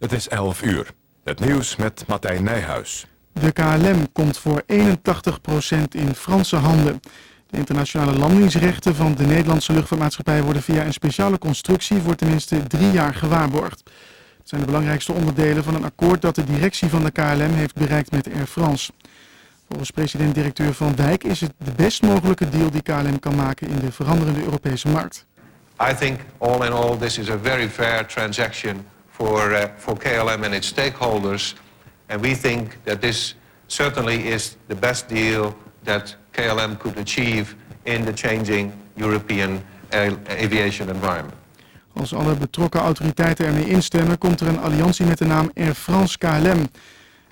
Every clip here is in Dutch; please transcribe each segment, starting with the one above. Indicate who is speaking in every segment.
Speaker 1: Het is 11 uur. Het nieuws met Martijn Nijhuis.
Speaker 2: De KLM komt voor 81% in Franse handen. De internationale landingsrechten van de Nederlandse luchtvaartmaatschappij worden via een speciale constructie voor tenminste drie jaar gewaarborgd. Het zijn de belangrijkste onderdelen van een akkoord dat de directie van de KLM heeft bereikt met Air France. Volgens president-directeur Van Dijk is het de best mogelijke deal die KLM kan maken in de veranderende Europese markt.
Speaker 3: I think all in all this is a very fair transaction for, uh, KLM and its stakeholders. And we think that this certainly is the best deal that KLM could achieve in the changing European aviation environment.
Speaker 2: Als alle betrokken autoriteiten ermee instemmen, komt er een alliantie met de naam Air France KLM.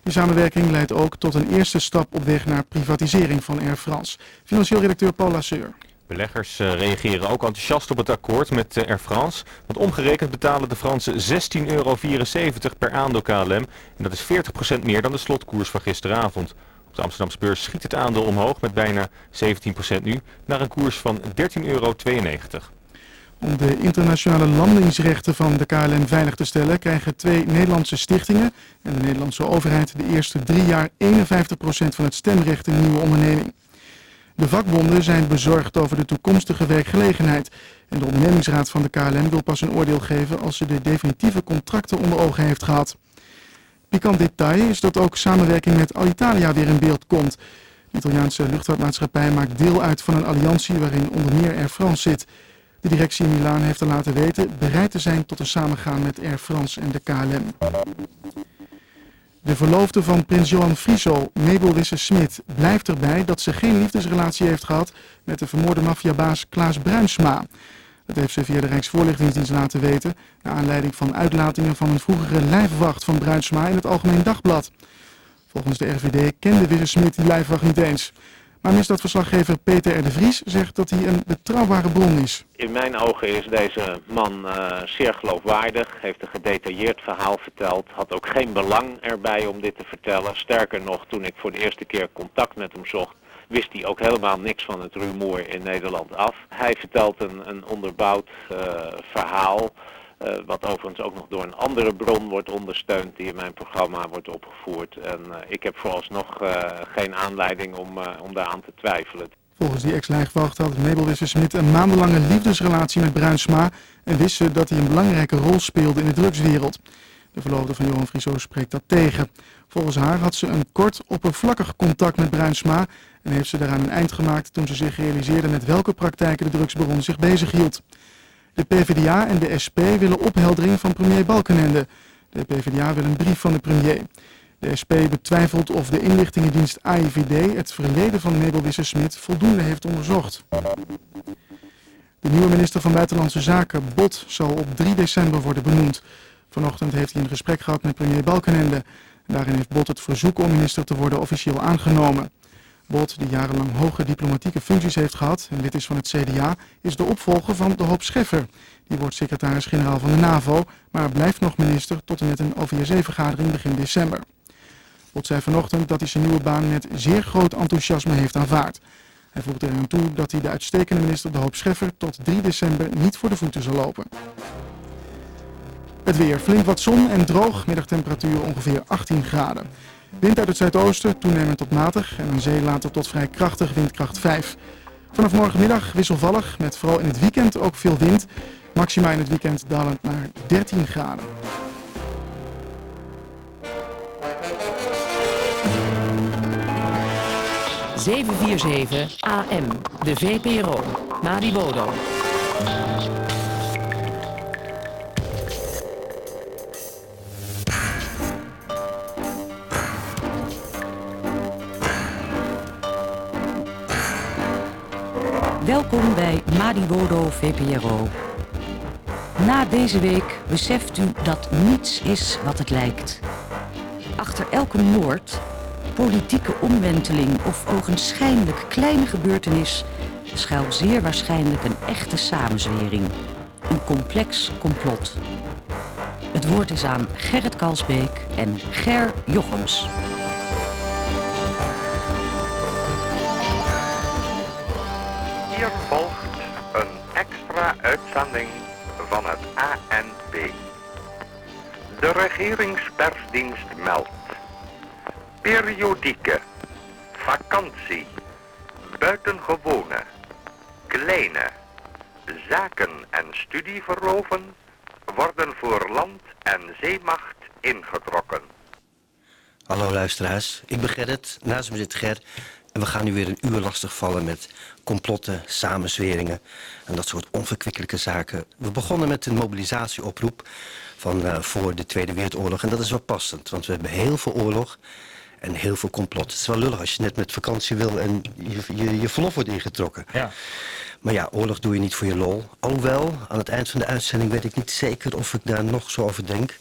Speaker 2: Die samenwerking leidt ook tot een eerste stap op weg naar privatisering van Air France. Financieel redacteur Paul Lasseur.
Speaker 4: Beleggers eh, reageren ook enthousiast op het akkoord met eh, Air France. Want omgerekend betalen de Fransen 16,74 euro per aandeel KLM. En dat is 40% meer dan de slotkoers van gisteravond. Op de Amsterdamse beurs schiet het aandeel omhoog met bijna 17% nu naar een koers van 13,92 euro.
Speaker 2: Om de internationale landingsrechten van de KLM veilig te stellen krijgen twee Nederlandse stichtingen en de Nederlandse overheid de eerste drie jaar 51% van het stemrecht in de nieuwe onderneming. De vakbonden zijn bezorgd over de toekomstige werkgelegenheid. En de ondernemingsraad van de KLM wil pas een oordeel geven als ze de definitieve contracten onder ogen heeft gehad. Pikant detail is dat ook samenwerking met Alitalia weer in beeld komt. De Italiaanse luchtvaartmaatschappij maakt deel uit van een alliantie waarin onder meer Air France zit. De directie in Milaan heeft te laten weten bereid te zijn tot een samengaan met Air France en de KLM. De verloofde van prins Johan Friso, Mabel Wisse-Smit, blijft erbij dat ze geen liefdesrelatie heeft gehad met de vermoorde maffiabaas Klaas Bruinsma. Dat heeft ze via de Rijksvoorlichtingsdienst laten weten, naar aanleiding van uitlatingen van een vroegere lijfwacht van Bruinsma in het Algemeen Dagblad. Volgens de RVD kende Wisse-Smit die lijfwacht niet eens. Maar misdaadverslaggever Peter R. de Vries zegt dat hij een betrouwbare bron is.
Speaker 5: In mijn ogen is deze man uh, zeer geloofwaardig, heeft een gedetailleerd verhaal verteld, had ook geen belang erbij om dit te vertellen. Sterker nog, toen ik voor de eerste keer contact met hem zocht, wist hij ook helemaal niks van het rumoer in Nederland af. Hij vertelt een, een onderbouwd uh, verhaal. Uh, wat overigens ook nog door een andere bron wordt ondersteund die in mijn programma wordt opgevoerd. En uh, ik heb vooralsnog uh, geen aanleiding om, om daaraan te twijfelen.
Speaker 2: Volgens die ex-lijfwacht had Mabel Wisse-Smit een maandenlange liefdesrelatie met Bruinsma en wist ze dat hij een belangrijke rol speelde in de drugswereld. De verloofde van Johan Friso spreekt dat tegen. Volgens haar had ze een kort, oppervlakkig contact met Bruinsma en heeft ze daaraan een eind gemaakt toen ze zich realiseerde met welke praktijken de drugsbaron zich bezighield. De PvdA en de SP willen opheldering van premier Balkenende. De PvdA wil een brief van de premier. De SP betwijfelt of de inlichtingendienst AIVD het verleden van Mabel Wisse-Smit voldoende heeft onderzocht. De nieuwe minister van Buitenlandse Zaken, Bot, zal op 3 december worden benoemd. Vanochtend heeft hij een gesprek gehad met premier Balkenende. Daarin heeft Bot het verzoek om minister te worden officieel aangenomen. Bot, die jarenlang hoge diplomatieke functies heeft gehad en lid is van het CDA, is de opvolger van de Hoop Scheffer. Die wordt secretaris-generaal van de NAVO, maar blijft nog minister tot en met een OVSE-vergadering begin december. Bot zei vanochtend dat hij zijn nieuwe baan met zeer groot enthousiasme heeft aanvaard. Hij voegt er aan toe dat hij de uitstekende minister De Hoop Scheffer tot 3 december niet voor de voeten zal lopen. Het weer. Flink wat zon en droog. Middagtemperatuur ongeveer 18 graden. Wind uit het zuidoosten, toenemend tot matig en aan zee later tot vrij krachtig, windkracht 5. Vanaf morgenmiddag wisselvallig, met vooral in het weekend ook veel wind. Maxima in het weekend dalend naar 13 graden.
Speaker 6: ...747 AM, de VPRO, Maribodo. Welkom bij Madiwodo VPRO. Na deze week beseft u dat niets is wat het lijkt. Achter elke moord, politieke omwenteling of ogenschijnlijk kleine gebeurtenis schuilt zeer waarschijnlijk een echte samenzwering. Een complex complot. Het woord is aan Gerrit Kalsbeek en Ger Jochems.
Speaker 7: Uitzending van het ANP. De regeringspersdienst meldt. Periodieke, vakantie, buitengewone, kleine, zaken en studieverloven worden voor land en zeemacht ingetrokken.
Speaker 8: Hallo luisteraars, ik ben Gerrit, naast me zit Ger en we gaan nu weer een uur lastigvallen met complotten, samenzweringen en dat soort onverkwikkelijke zaken. We begonnen met een mobilisatieoproep van uh, voor de Tweede Wereldoorlog en dat is wel passend, want we hebben heel veel oorlog en heel veel complot. Het is wel lullig als je net met vakantie wil en je, je, je verlof wordt ingetrokken.
Speaker 9: Ja.
Speaker 8: Maar ja, oorlog doe je niet voor je lol. Alhoewel, aan het eind van de uitzending weet ik niet zeker of ik daar nog zo over denk.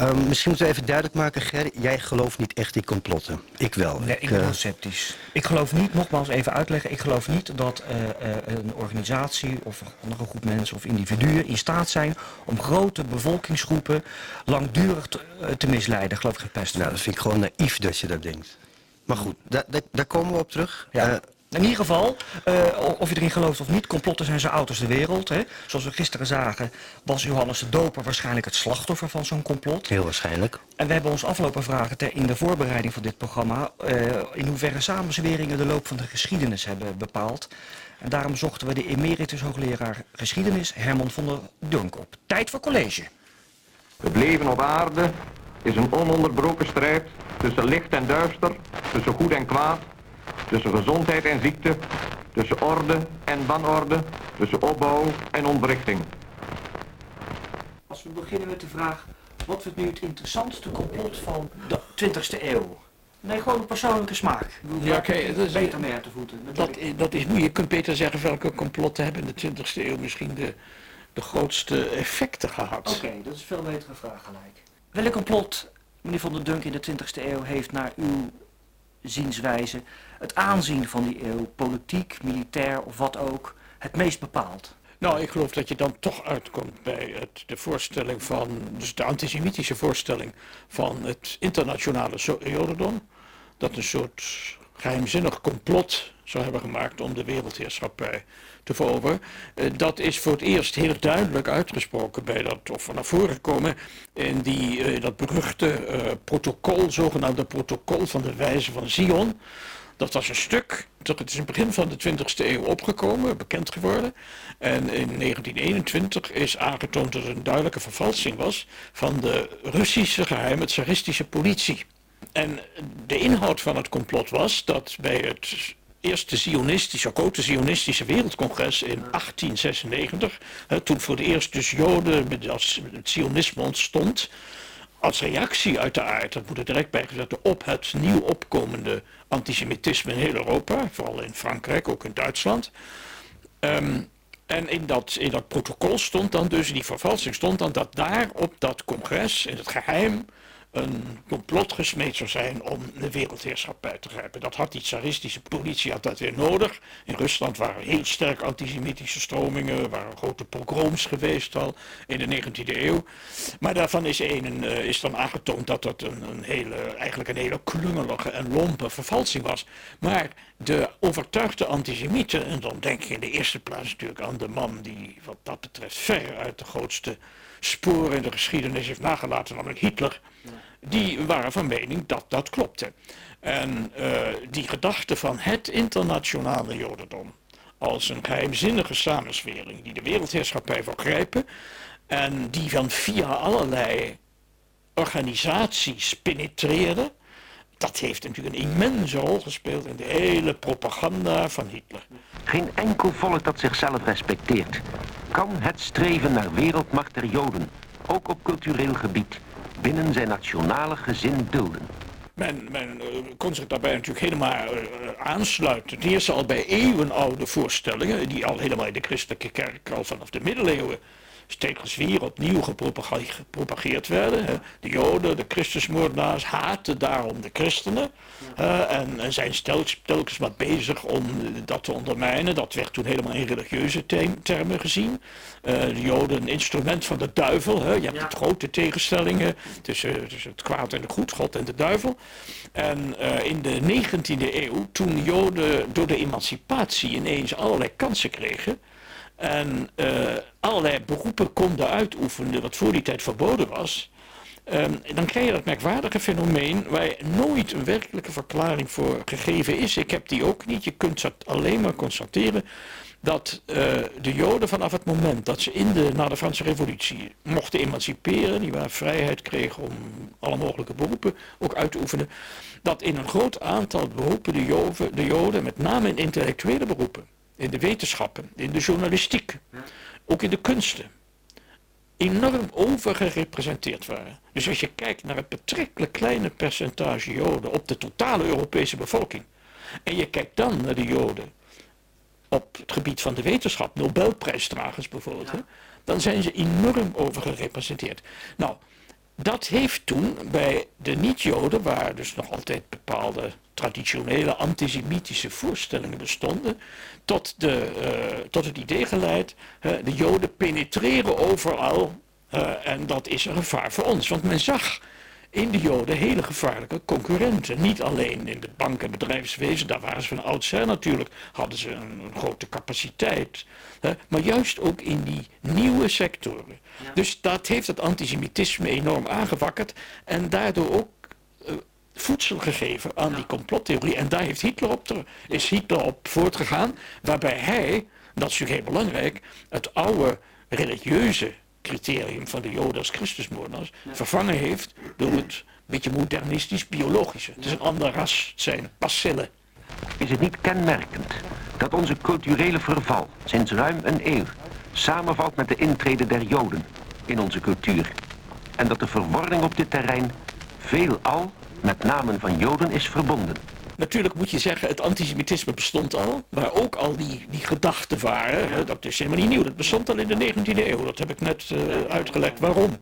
Speaker 8: Um, misschien moeten we even duidelijk maken, Ger, jij gelooft niet echt in complotten. Ik wel.
Speaker 9: Nee, ik ben uh... sceptisch. Ik geloof niet, nogmaals even uitleggen, ik geloof niet dat uh, uh, een organisatie of een andere groep mensen of individuen in staat zijn om grote bevolkingsgroepen langdurig te, te misleiden. Geloof ik geen pest.
Speaker 8: Nou, dat vind ik gewoon naïef dat je dat denkt. Maar goed, da da daar komen we op terug.
Speaker 9: Ja. In ieder geval, uh, of je erin gelooft of niet, complotten zijn zo oud als de wereld. Hè. Zoals we gisteren zagen, was Johannes de Doper waarschijnlijk het slachtoffer van zo'n complot.
Speaker 8: Heel waarschijnlijk.
Speaker 9: En we hebben ons afgelopen vragen ter, in de voorbereiding van dit programma... Uh, in hoeverre samenzweringen de loop van de geschiedenis hebben bepaald. En daarom zochten we de emeritus hoogleraar geschiedenis Herman van der Dunk op. Tijd voor college.
Speaker 10: Het leven op aarde is een ononderbroken strijd tussen licht en duister, tussen goed en kwaad tussen gezondheid en ziekte, tussen orde en wanorde, tussen opbouw en ontwrichting.
Speaker 9: Als we beginnen met de vraag, wat wordt nu het interessantste complot van de 20e eeuw? Nee, gewoon een persoonlijke smaak.
Speaker 11: Ja, oké. Okay, dat is
Speaker 9: beter mee uit te voeten.
Speaker 11: Dat, dat is moeilijk. Je kunt beter zeggen welke complotten hebben in de 20e eeuw misschien de, de grootste effecten gehad.
Speaker 9: Oké, okay, dat is een veel betere vraag gelijk. Welk complot, meneer Van der Dunk, in de 20e eeuw heeft naar uw zienswijze het aanzien van die eeuw, politiek, militair of wat ook, het meest bepaald?
Speaker 11: Nou, ik geloof dat je dan toch uitkomt bij het, de voorstelling van, dus de antisemitische voorstelling van het internationale jodendom. Dat een soort geheimzinnig complot zou hebben gemaakt om de wereldheerschappij te. Uh, dat is voor het eerst heel duidelijk uitgesproken bij dat, of naar voren gekomen in die, uh, dat beruchte uh, protocol, zogenaamde protocol van de wijze van Zion. Dat was een stuk, het is in het begin van de 20e eeuw opgekomen, bekend geworden. En in 1921 is aangetoond dat het een duidelijke vervalsing was van de Russische geheime tsaristische politie. En de inhoud van het complot was dat bij het eerste Zionistische, grote Zionistische wereldcongres in 1896, toen voor het eerst dus Joden, als het Zionisme ontstond, als reactie uiteraard, dat moet er direct bijgezet op het nieuw opkomende antisemitisme in heel Europa, vooral in Frankrijk, ook in Duitsland. Um, en in dat, in dat protocol stond dan dus, die vervalsing stond dan dat daar op dat congres in het geheim een complot gesmeed zou zijn om de wereldheerschappij te grijpen. Dat had die tsaristische politie had dat weer nodig. In Rusland waren heel sterk antisemitische stromingen, waren grote pogroms geweest al in de 19e eeuw. Maar daarvan is, een, uh, is dan aangetoond dat dat een, een, hele, eigenlijk een hele klungelige en lompe vervalsing was. Maar de overtuigde antisemieten, en dan denk je in de eerste plaats natuurlijk aan de man die wat dat betreft ver uit de grootste sporen in de geschiedenis heeft nagelaten, namelijk Hitler, die waren van mening dat dat klopte. En uh, die gedachte van het internationale jodendom als een geheimzinnige samenswering die de wereldheerschappij wil grijpen en die van via allerlei organisaties penetreerde, dat heeft natuurlijk een immense rol gespeeld in de hele propaganda van Hitler.
Speaker 12: Geen enkel volk dat zichzelf respecteert kan het streven naar wereldmacht der Joden, ook op cultureel gebied, binnen zijn nationale gezin dulden.
Speaker 11: Men, men uh, kon zich daarbij natuurlijk helemaal uh, aansluiten. Ten eerste al bij eeuwenoude voorstellingen, die al helemaal in de christelijke kerk al vanaf de middeleeuwen steeds weer opnieuw gepropageerd werden. De Joden, de Christusmoordenaars haten daarom de christenen. en, en, zijn telkens, telkens maar bezig om dat te ondermijnen. Dat werd toen helemaal in religieuze termen gezien. Uh, de Joden een instrument van de duivel. Je hebt ja. grote tegenstellingen tussen, tussen, het kwaad en de goed, God en de duivel. En uh, in de 19e eeuw, toen Joden door de emancipatie ineens allerlei kansen kregen en uh, allerlei beroepen konden uitoefenen wat voor die tijd verboden was, Ehm, dan krijg je dat merkwaardige fenomeen waar nooit een werkelijke verklaring voor gegeven is. Ik heb die ook niet. Je kunt alleen maar constateren dat uh, de Joden vanaf het moment dat ze in de, na de Franse revolutie mochten emanciperen, die waar vrijheid kregen om alle mogelijke beroepen ook uit te oefenen, dat in een groot aantal beroepen de Joden, de Joden met name in intellectuele beroepen, in de wetenschappen, in de journalistiek, ook in de kunsten, enorm overgerepresenteerd waren. Dus als je kijkt naar het betrekkelijk kleine percentage Joden op de totale Europese bevolking, en je kijkt dan naar de Joden op het gebied van de wetenschap, Nobelprijsdragers bijvoorbeeld, dan zijn ze enorm overgerepresenteerd. Nou, dat heeft toen bij de niet-Joden, waar dus nog altijd bepaalde traditionele antisemitische voorstellingen bestonden, tot, de, uh, tot het idee geleid, uh, de Joden penetreren overal uh, en dat is een gevaar voor ons. Want men zag in de Joden hele gevaarlijke concurrenten. Niet alleen in de bank- en bedrijfswezen, daar waren ze van oudsher natuurlijk, hadden ze een, een grote capaciteit. Hè, maar juist ook in die nieuwe sectoren. Dus dat heeft het antisemitisme enorm aangewakkerd en daardoor ook voedsel gegeven aan die complottheorie. En daar heeft Hitler op is Hitler op voortgegaan, waarbij hij, dat is natuurlijk heel belangrijk, het oude religieuze criterium van de Joden als Christusmoordenaars vervangen heeft door het beetje modernistisch biologische. Het is een ander ras, het zijn bacillen.
Speaker 12: Is het niet kenmerkend dat onze culturele verval sinds ruim een eeuw samenvalt met de intrede der Joden in onze cultuur? En dat de verwording op dit terrein veelal met namen van Joden is verbonden?
Speaker 11: Natuurlijk moet je zeggen, het antisemitisme bestond al, waar ook al die, die gedachten waren. Hè, dat is helemaal niet nieuw, dat bestond al in de 19e eeuw. Dat heb ik net uh, uitgelegd waarom.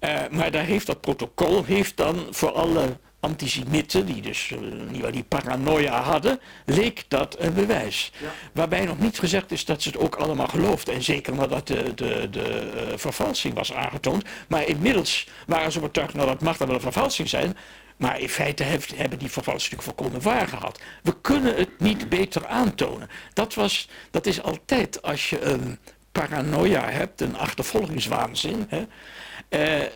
Speaker 11: Uh, maar daar heeft dat protocol heeft dan voor alle antisemieten, die dus uh, die paranoia hadden, leek dat een bewijs. Ja. Waarbij nog niet gezegd is dat ze het ook allemaal geloofden. En zeker nadat de, de, de uh, vervalsing was aangetoond. Maar inmiddels waren ze overtuigd, nou dat mag dan wel een vervalsing zijn. Maar in feite heeft, hebben die vervallers natuurlijk volkomen waar gehad. We kunnen het niet beter aantonen. Dat, was, dat is altijd als je een paranoia hebt, een achtervolgingswaanzin. Hè, uh,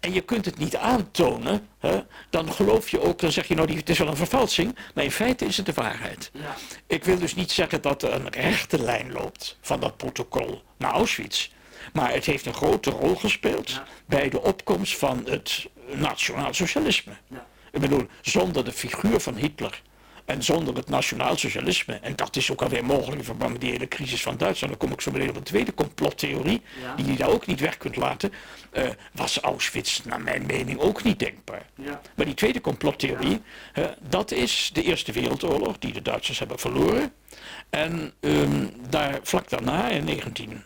Speaker 11: en je kunt het niet aantonen, hè, dan geloof je ook, dan zeg je nou, het is wel een vervalsing, maar in feite is het de waarheid. Ja. Ik wil dus niet zeggen dat er een rechte lijn loopt van dat protocol naar Auschwitz. Maar het heeft een grote rol gespeeld ja. bij de opkomst van het nationaal socialisme. Ja. Ik bedoel, zonder de figuur van Hitler en zonder het nationaal socialisme, en dat is ook alweer mogelijk in verband met die hele crisis van Duitsland, dan kom ik zo meteen op een tweede complottheorie, ja. die je daar ook niet weg kunt laten, uh, was Auschwitz naar mijn mening ook niet denkbaar. Ja. Maar die tweede complottheorie, uh, dat is de Eerste Wereldoorlog, die de Duitsers hebben verloren. En um, daar vlak daarna, in 19...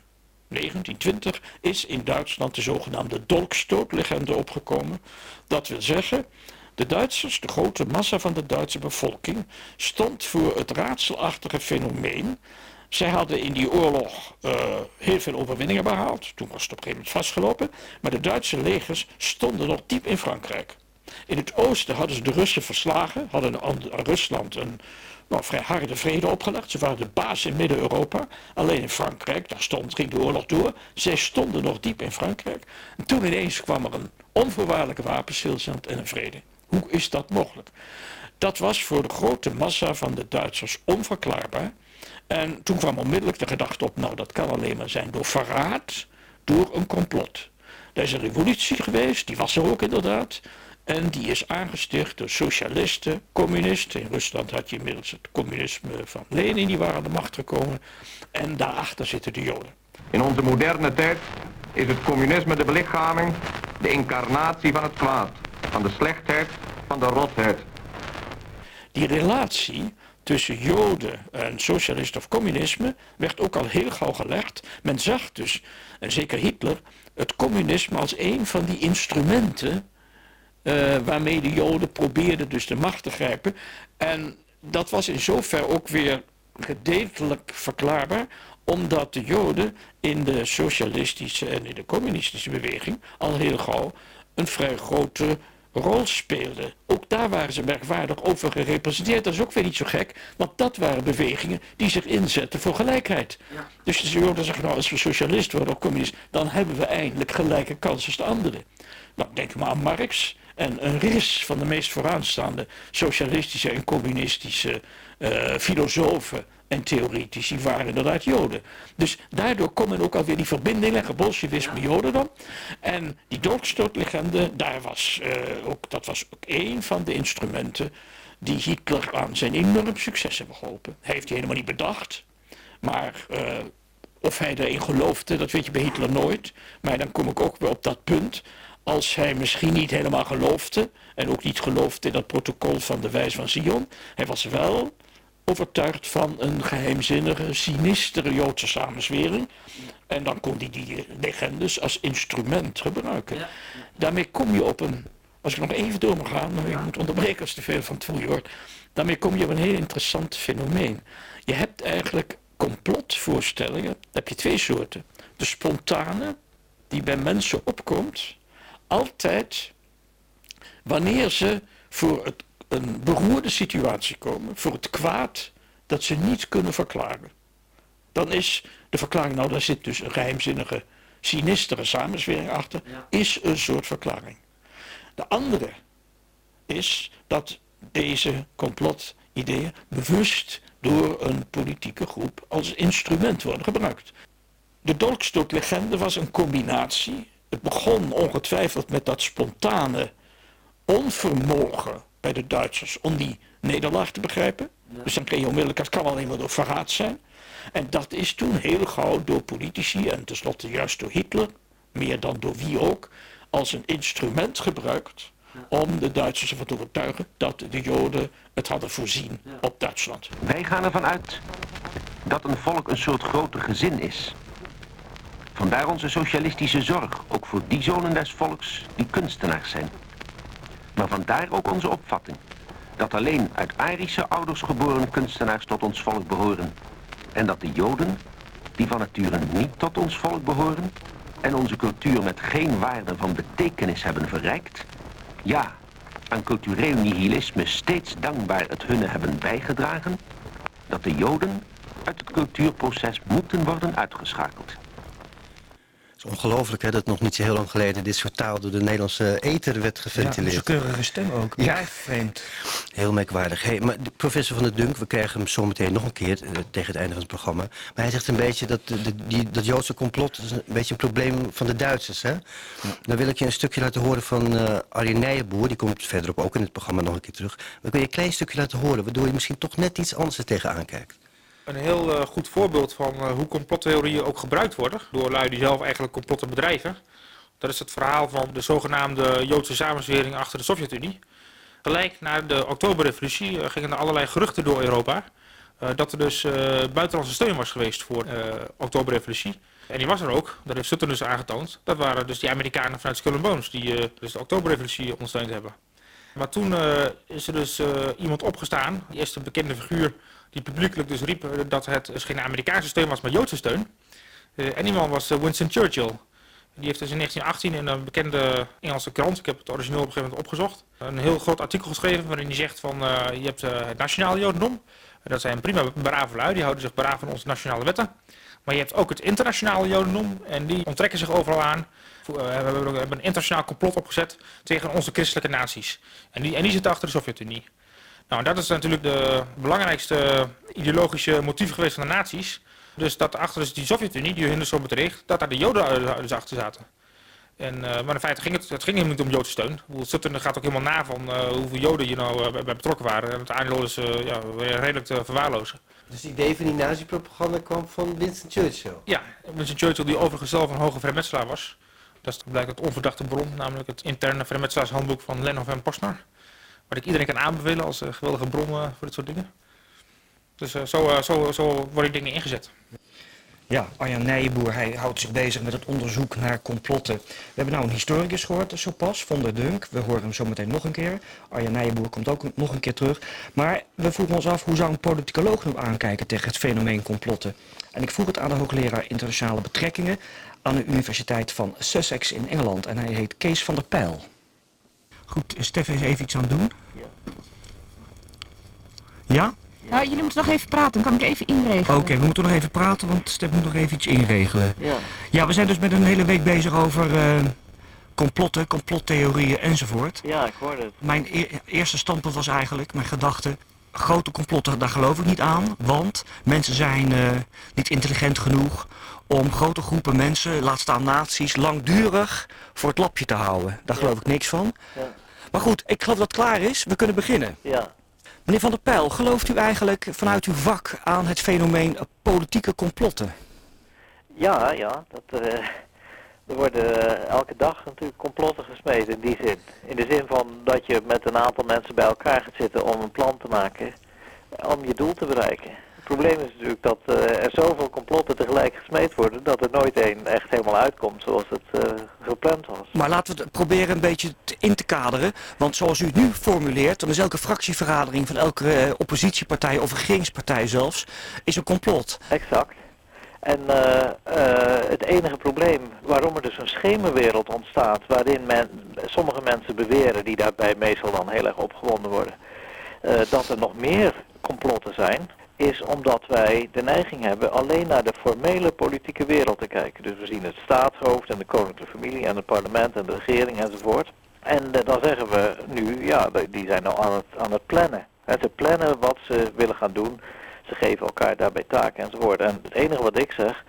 Speaker 11: 1920 is in Duitsland de zogenaamde dolkstootlegende opgekomen. Dat wil zeggen, de Duitsers, de grote massa van de Duitse bevolking, stond voor het raadselachtige fenomeen. Zij hadden in die oorlog uh, heel veel overwinningen behaald. Toen was het op een gegeven moment vastgelopen. Maar de Duitse legers stonden nog diep in Frankrijk. In het oosten hadden ze de Russen verslagen, hadden Rusland een nou, vrij harde vrede opgelegd. Ze waren de baas in Midden-Europa. Alleen in Frankrijk, daar stond, ging de oorlog door. Zij stonden nog diep in Frankrijk. En toen ineens kwam er een onvoorwaardelijke wapenstilstand en een vrede. Hoe is dat mogelijk? Dat was voor de grote massa van de Duitsers onverklaarbaar. En toen kwam onmiddellijk de gedachte op, nou dat kan alleen maar zijn door verraad, door een complot. Er is een revolutie geweest, die was er ook inderdaad. En die is aangesticht door socialisten, communisten. In Rusland had je inmiddels het communisme van Lenin, die waren aan de macht gekomen. En daarachter zitten de Joden.
Speaker 10: In onze moderne tijd is het communisme de belichaming, de incarnatie van het kwaad, van de slechtheid, van de rotheid.
Speaker 11: Die relatie tussen Joden en socialisten of communisme werd ook al heel gauw gelegd. Men zag dus, en zeker Hitler, het communisme als een van die instrumenten waarmee de Joden probeerden dus de macht te grijpen. En dat was in zover ook weer gedeeltelijk verklaarbaar, omdat de Joden in de socialistische en in de communistische beweging al heel gauw een vrij grote rol speelden. Ook daar waren ze merkwaardig over gerepresenteerd. Dat is ook weer niet zo gek, want dat waren bewegingen die zich inzetten voor gelijkheid. Dus de Joden zeggen, nou als we socialist worden of communist, dan hebben we eindelijk gelijke kansen als de anderen. Nou, denk maar aan Marx en een ris van de meest vooraanstaande socialistische en communistische uh, filosofen en theoretici waren inderdaad Joden. Dus daardoor kon men ook alweer die verbinding leggen, bolsjewisme, Jodendom. En die doodstootlegende, daar was, uh, ook, dat was ook één van de instrumenten die Hitler aan zijn enorm succes hebben geholpen. Hij heeft hij helemaal niet bedacht, maar uh, of hij erin geloofde, dat weet je bij Hitler nooit. Maar dan kom ik ook weer op dat punt als hij misschien niet helemaal geloofde en ook niet geloofde in dat protocol van de wijs van Sion. Hij was wel overtuigd van een geheimzinnige, sinistere Joodse samenzwering. En dan kon hij die legendes als instrument gebruiken. Daarmee kom je op een, als ik nog even door mag gaan, maar je moet onderbreken als te veel van het voel hoort. Daarmee kom je op een heel interessant fenomeen. Je hebt eigenlijk complotvoorstellingen, heb je twee soorten. De spontane, die bij mensen opkomt, altijd wanneer ze voor het, een beroerde situatie komen, voor het kwaad dat ze niet kunnen verklaren. Dan is de verklaring, nou daar zit dus een geheimzinnige, sinistere samenzwering achter, is een soort verklaring. De andere is dat deze complotideeën bewust door een politieke groep als instrument worden gebruikt. De dolkstootlegende was een combinatie het begon ongetwijfeld met dat spontane onvermogen bij de Duitsers om die nederlaag te begrijpen. Dus dan kreeg je onmiddellijk, het kan alleen maar door verraad zijn. En dat is toen heel gauw door politici en tenslotte juist door Hitler, meer dan door wie ook, als een instrument gebruikt om de Duitsers ervan te overtuigen dat de Joden het hadden voorzien op Duitsland.
Speaker 12: Wij gaan ervan uit dat een volk een soort groter gezin is. Vandaar onze socialistische zorg, ook voor die zonen des volks die kunstenaars zijn. Maar vandaar ook onze opvatting, dat alleen uit Arische ouders geboren kunstenaars tot ons volk behoren. En dat de Joden, die van nature niet tot ons volk behoren, en onze cultuur met geen waarde van betekenis hebben verrijkt, ja, aan cultureel nihilisme steeds dankbaar het hunne hebben bijgedragen, dat de Joden uit het cultuurproces moeten worden uitgeschakeld.
Speaker 8: Het is ongelooflijk hè, dat nog niet zo heel lang geleden dit soort taal door de Nederlandse ether werd geventileerd.
Speaker 9: Ja, keurige stem ook. Ja, vreemd.
Speaker 8: Heel merkwaardig. Hey, maar de professor van de Dunk, we krijgen hem zo meteen nog een keer uh, tegen het einde van het programma. Maar hij zegt een beetje dat de, die, dat Joodse complot is een beetje een probleem van de Duitsers. Hè? Dan wil ik je een stukje laten horen van uh, Arjen Nijenboer. Die komt verderop ook in het programma nog een keer terug. Maar ik wil je een klein stukje laten horen, waardoor je misschien toch net iets anders er tegenaan kijkt
Speaker 13: een heel uh, goed voorbeeld van uh, hoe complottheorieën ook gebruikt worden door lui die zelf eigenlijk complotten bedrijven. Dat is het verhaal van de zogenaamde Joodse samenzwering achter de Sovjet-Unie. Gelijk na de Oktoberrevolutie uh, gingen er allerlei geruchten door Europa dat er dus buitenlandse steun was geweest voor de Oktoberrevolutie. En die was er ook, dat heeft Sutton dus aangetoond. Dat waren dus die Amerikanen vanuit Skull Bones die dus de Oktoberrevolutie ondersteund hebben. Maar toen is er dus iemand opgestaan, die eerste bekende figuur die publiekelijk dus riep dat het dus geen Amerikaanse steun was, maar Joodse steun. Uh, en die man was eh, Winston Churchill. Die heeft dus in 1918 in een bekende Engelse krant, ik heb het origineel op een gegeven moment opgezocht, een heel groot artikel geschreven waarin hij zegt van uh, je hebt het nationale Jodendom. Dat zijn prima brave lui, die houden zich braaf aan onze nationale wetten. Maar je hebt ook het internationale Jodendom en die onttrekken zich overal aan. We hebben een internationaal complot opgezet tegen onze christelijke naties. En die, en die zit achter de Sovjet-Unie. Nou, dat is natuurlijk de belangrijkste ideologische motief geweest van de nazi's. Dus dat achter dus die Sovjet-Unie, die hun dus zo bedreigt, dat daar de Joden dus achter zaten. En, uh, maar in feite ging het, het ging helemaal niet om Joodse steun. Sutton gaat ook helemaal na van uh, hoeveel Joden hier nou uh, bij betrokken waren. En uiteindelijk is uh, ja, redelijk te verwaarlozen.
Speaker 14: Dus het idee van die nazi-propaganda kwam van Winston Churchill?
Speaker 13: Ja, Winston Churchill die overigens zelf een hoge vrijmetselaar was. Dat is blijkt het onverdachte bron, namelijk het interne vrijmetselaarshandboek van Lenhoff en Postner. Wat ik iedereen kan aanbevelen als uh, geweldige bron voor dit soort dingen. Dus uh, zo, zo, zo worden dingen ingezet.
Speaker 9: Ja, Arjan Nijenboer, hij houdt zich bezig met het onderzoek naar complotten. We hebben nou een historicus gehoord, zo pas, Von der Dunk. We horen hem zo meteen nog een keer. Arjan Nijenboer komt ook nog een keer terug. Maar we vroegen ons af, hoe zou een politicoloog nu aankijken tegen het fenomeen complotten? En ik vroeg het aan de hoogleraar internationale betrekkingen aan de Universiteit van Sussex in Engeland. En hij heet Kees van der Pijl. Goed, Stef is even iets aan het doen. Ja?
Speaker 15: Nou, jullie moeten nog even praten, dan kan ik even inregelen.
Speaker 9: Oké, we moeten nog even praten, want Stef moet nog even iets inregelen.
Speaker 15: Ja.
Speaker 9: Ja, we zijn dus met een hele week bezig over eh, complotten, complottheorieën enzovoort.
Speaker 16: Ja, ik hoorde het.
Speaker 9: Mijn e- eerste standpunt was eigenlijk, mijn gedachte, grote complotten, daar geloof ik niet aan. Want mensen zijn eh, niet intelligent genoeg om grote groepen mensen, laat staan naties, langdurig voor het lapje te houden. Daar geloof ik niks van.
Speaker 16: Ja.
Speaker 9: Maar goed, ik geloof dat het klaar is. We kunnen beginnen.
Speaker 16: Ja.
Speaker 9: Meneer Van der Pijl, gelooft u eigenlijk vanuit uw vak aan het fenomeen politieke complotten?
Speaker 16: Ja, ja. Dat, eh, er worden eh, elke dag natuurlijk complotten gesmeed in die zin. In de zin van dat je met een aantal mensen bij elkaar gaat zitten om een plan te maken om je doel te bereiken. Het probleem is natuurlijk dat eh, er zoveel gesmeed worden dat er nooit één echt helemaal uitkomt zoals het eh, gepland was.
Speaker 9: Maar laten we het proberen een beetje in te kaderen. Want zoals u het nu formuleert, dan is elke fractievergadering van elke eh, oppositiepartij of regeringspartij zelfs, is een complot.
Speaker 16: Exact. En eh, het enige probleem waarom er dus een schemerwereld ontstaat, waarin men, sommige mensen beweren, die daarbij meestal dan heel erg opgewonden worden, dat er nog meer complotten zijn, is omdat wij de neiging hebben alleen naar de formele politieke wereld te kijken. Dus we zien het staatshoofd en de koninklijke familie en het parlement en de regering enzovoort. En eh, dan zeggen we nu, ja, die zijn nou aan het, aan het plannen. Ze plannen wat ze willen gaan doen. Ze geven elkaar daarbij taken enzovoort. En het enige wat ik zeg,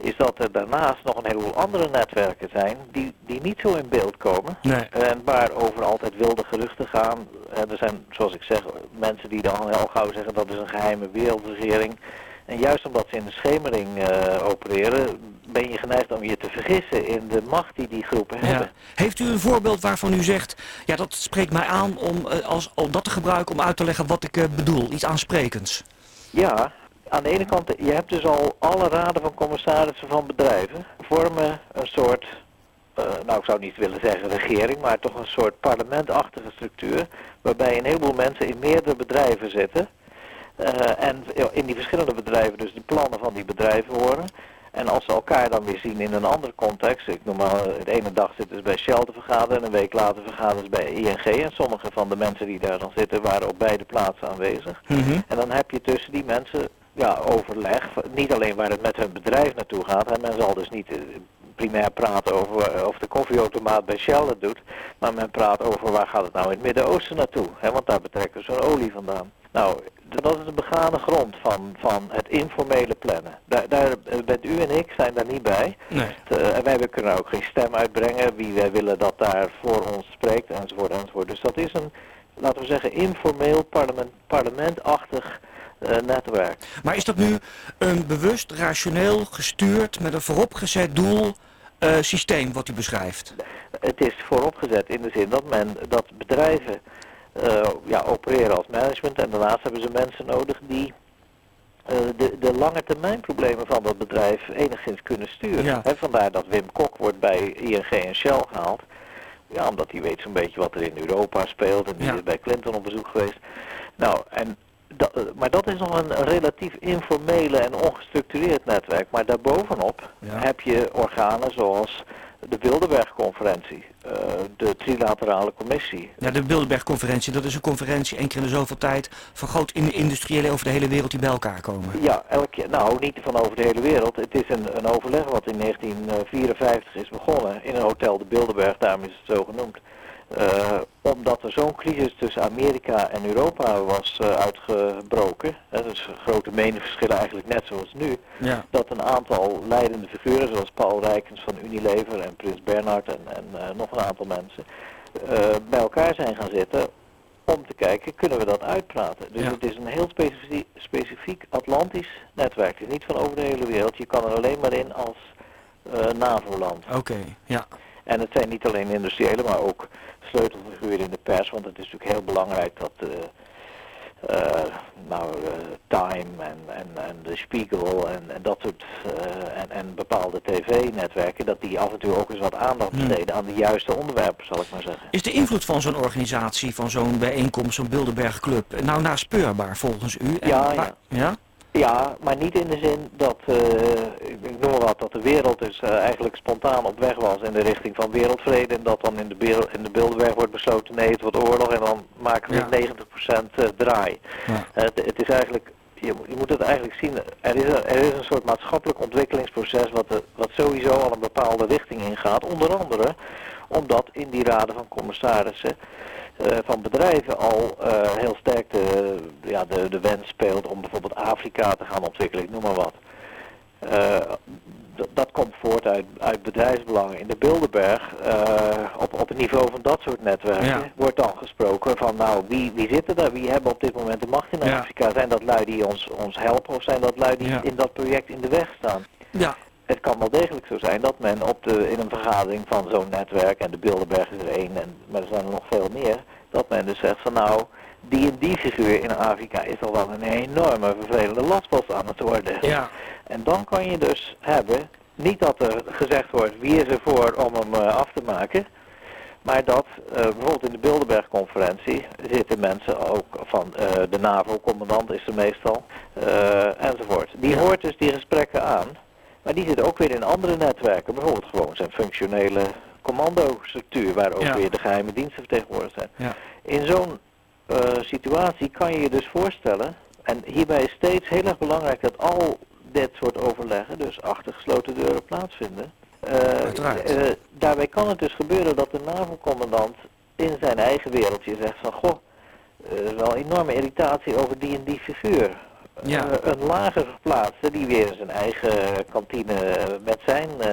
Speaker 16: is dat er daarnaast nog een heleboel andere netwerken zijn die, die niet zo in beeld komen.
Speaker 9: Nee.
Speaker 16: En waarover altijd wilde geruchten gaan. En er zijn, zoals ik zeg, mensen die dan heel gauw zeggen dat is een geheime wereldregering. En juist omdat ze in de schemering eh, opereren, ben je geneigd om je te vergissen in de macht die die groepen hebben.
Speaker 9: Heeft u een voorbeeld waarvan u zegt, ja dat spreekt mij aan om, eh, als, om dat te gebruiken om uit te leggen wat ik eh, bedoel, iets aansprekends?
Speaker 16: Ja, aan de ene kant, je hebt dus al alle raden van commissarissen van bedrijven vormen een soort, eh, nou ik zou niet willen zeggen regering, maar toch een soort parlementachtige structuur, waarbij een heleboel mensen in meerdere bedrijven zitten. eh, en in die verschillende bedrijven dus de plannen van die bedrijven horen. En als ze elkaar dan weer zien in een andere context, ik noem maar, de ene dag zitten ze bij Shell te vergaderen en een week later vergaderen ze bij ING. En sommige van de mensen die daar dan zitten waren op beide plaatsen aanwezig. En dan heb je tussen die mensen ja, overleg, niet alleen waar het met hun bedrijf naartoe gaat. En men zal dus niet eh, primair praten over eh, of de koffieautomaat bij Shell het doet. Maar men praat over waar gaat het nou in het Midden-Oosten naartoe. Hè, want daar betrekken ze hun olie vandaan. Nou, dat is de begane grond van, van het informele plannen. Daar, daar eh, bent u en ik zijn daar niet bij.
Speaker 9: Nee.
Speaker 16: En wij kunnen ook geen stem uitbrengen wie wij willen dat daar voor ons spreekt enzovoort enzovoort. Dus dat is een, laten we zeggen, informeel parlement, parlementachtig netwerk.
Speaker 9: Maar is dat nu een bewust, rationeel, gestuurd, met een vooropgezet doel eh, systeem wat u beschrijft?
Speaker 16: Het is vooropgezet in de zin dat men dat bedrijven eh, ja, opereren als management en daarnaast hebben ze mensen nodig die eh, de, de lange termijn problemen van dat bedrijf enigszins kunnen sturen.
Speaker 9: Ja.
Speaker 16: Vandaar dat Wim Kok wordt bij ING en Shell gehaald. Ja, omdat hij weet zo'n beetje wat er in Europa speelt en die
Speaker 9: Ja.
Speaker 16: is bij Clinton op bezoek geweest. Nou, en dat, maar dat is nog een relatief informele en ongestructureerd netwerk. Maar daarbovenop
Speaker 9: Ja.
Speaker 16: heb je organen zoals de Bilderberg-conferentie, eh, de Trilaterale Commissie.
Speaker 9: Ja, de Bilderberg-conferentie, dat is een conferentie één keer in de zoveel tijd van groot in- industriëlen over de hele wereld die bij elkaar komen.
Speaker 16: Ja, elk jaar, nou niet van over de hele wereld. Het is een, een overleg wat in 1954 is begonnen in een hotel de Bilderberg, daarom is het zo genoemd. Eh, omdat er zo'n crisis tussen Amerika en Europa was eh, uitgebroken, hè, dus grote meningsverschillen eigenlijk net zoals nu,
Speaker 9: Ja.
Speaker 16: dat een aantal leidende figuren zoals Paul Rijkens van Unilever en Prins Bernhard en, en eh, nog een aantal mensen bij elkaar zijn gaan zitten om te kijken, kunnen we dat uitpraten? Dus
Speaker 9: Ja.
Speaker 16: het is een heel specifiek, specifiek Atlantisch netwerk. Het is niet van over de hele wereld. Je kan er alleen maar in als NAVO-land.
Speaker 9: Oké, ja.
Speaker 16: En het zijn niet alleen industriële, maar ook sleutelfiguren in de pers. Want het is natuurlijk heel belangrijk dat eh, eh, nou, eh, Time en, en, en de Spiegel en, en dat soort en, en bepaalde tv-netwerken, dat die af en toe ook eens wat aandacht
Speaker 9: Hmm.
Speaker 16: besteden aan de juiste onderwerpen, zal ik maar zeggen.
Speaker 9: Is de invloed van zo'n organisatie, van zo'n bijeenkomst, zo'n Bilderberg-club, nou naspeurbaar volgens u? En
Speaker 16: Ja, ja.
Speaker 9: ja?
Speaker 16: Ja, maar niet in de zin dat, eh, ik noem maar wat, dat de wereld dus eh, eigenlijk spontaan op weg was in de richting van wereldvrede. En dat dan in de, wereld, in de Bilderberg wordt besloten, nee het wordt oorlog en dan maken we
Speaker 9: Ja.
Speaker 16: 90% eh, draai.
Speaker 9: Ja.
Speaker 16: Het, het is eigenlijk, je, moet- je moet het eigenlijk zien, er is, een, er is een soort maatschappelijk ontwikkelingsproces wat, de- wat sowieso al een bepaalde richting ingaat. Onder andere omdat in die raden van commissarissen van bedrijven al eh, heel sterk de, ja, de, de wens speelt om bijvoorbeeld Afrika te gaan ontwikkelen, ik noem maar wat. Eh, dat komt voort uit, uit bedrijfsbelangen. In de Bilderberg, eh, op, op het niveau van dat soort netwerken,
Speaker 9: Ja.
Speaker 16: wordt dan gesproken van nou, wie, wie zitten daar? Wie hebben op dit moment de macht in
Speaker 9: Ja.
Speaker 16: Afrika? Zijn dat lui die ons, ons helpen of zijn dat lui die
Speaker 9: Ja.
Speaker 16: in dat project in de weg staan?
Speaker 9: Ja.
Speaker 16: Het kan wel degelijk zo zijn dat men op de, in een vergadering van zo'n netwerk, en de Bilderberg is er één, en, maar er zijn er nog veel meer, dat men dus zegt van nou, die en die figuur in Afrika is al wel een enorme vervelende lastpost aan het worden.
Speaker 9: Ja.
Speaker 16: En dan kan je dus hebben, niet dat er gezegd wordt wie is er voor om hem eh, af te maken, maar dat eh, bijvoorbeeld in de Bilderberg-conferentie zitten mensen ook van eh, de NAVO-commandant is er meestal, eh, enzovoort. Die hoort dus die gesprekken aan, maar die zit ook weer in andere netwerken, bijvoorbeeld gewoon zijn functionele commandostructuur, waar ook
Speaker 9: Ja.
Speaker 16: weer de geheime diensten vertegenwoordigd zijn.
Speaker 9: Ja.
Speaker 16: In zo'n eh, situatie kan je je dus voorstellen, en hierbij is steeds heel erg belangrijk dat al dit soort overleggen, dus achter gesloten deuren plaatsvinden. Eh, eh, daarbij kan het dus gebeuren dat de NAVO-commandant in zijn eigen wereldje zegt van goh, er is wel enorme irritatie over die en die figuur.
Speaker 9: Ja.
Speaker 16: Eh, een lager geplaatste die weer zijn eigen kantine eh, met zijn eh,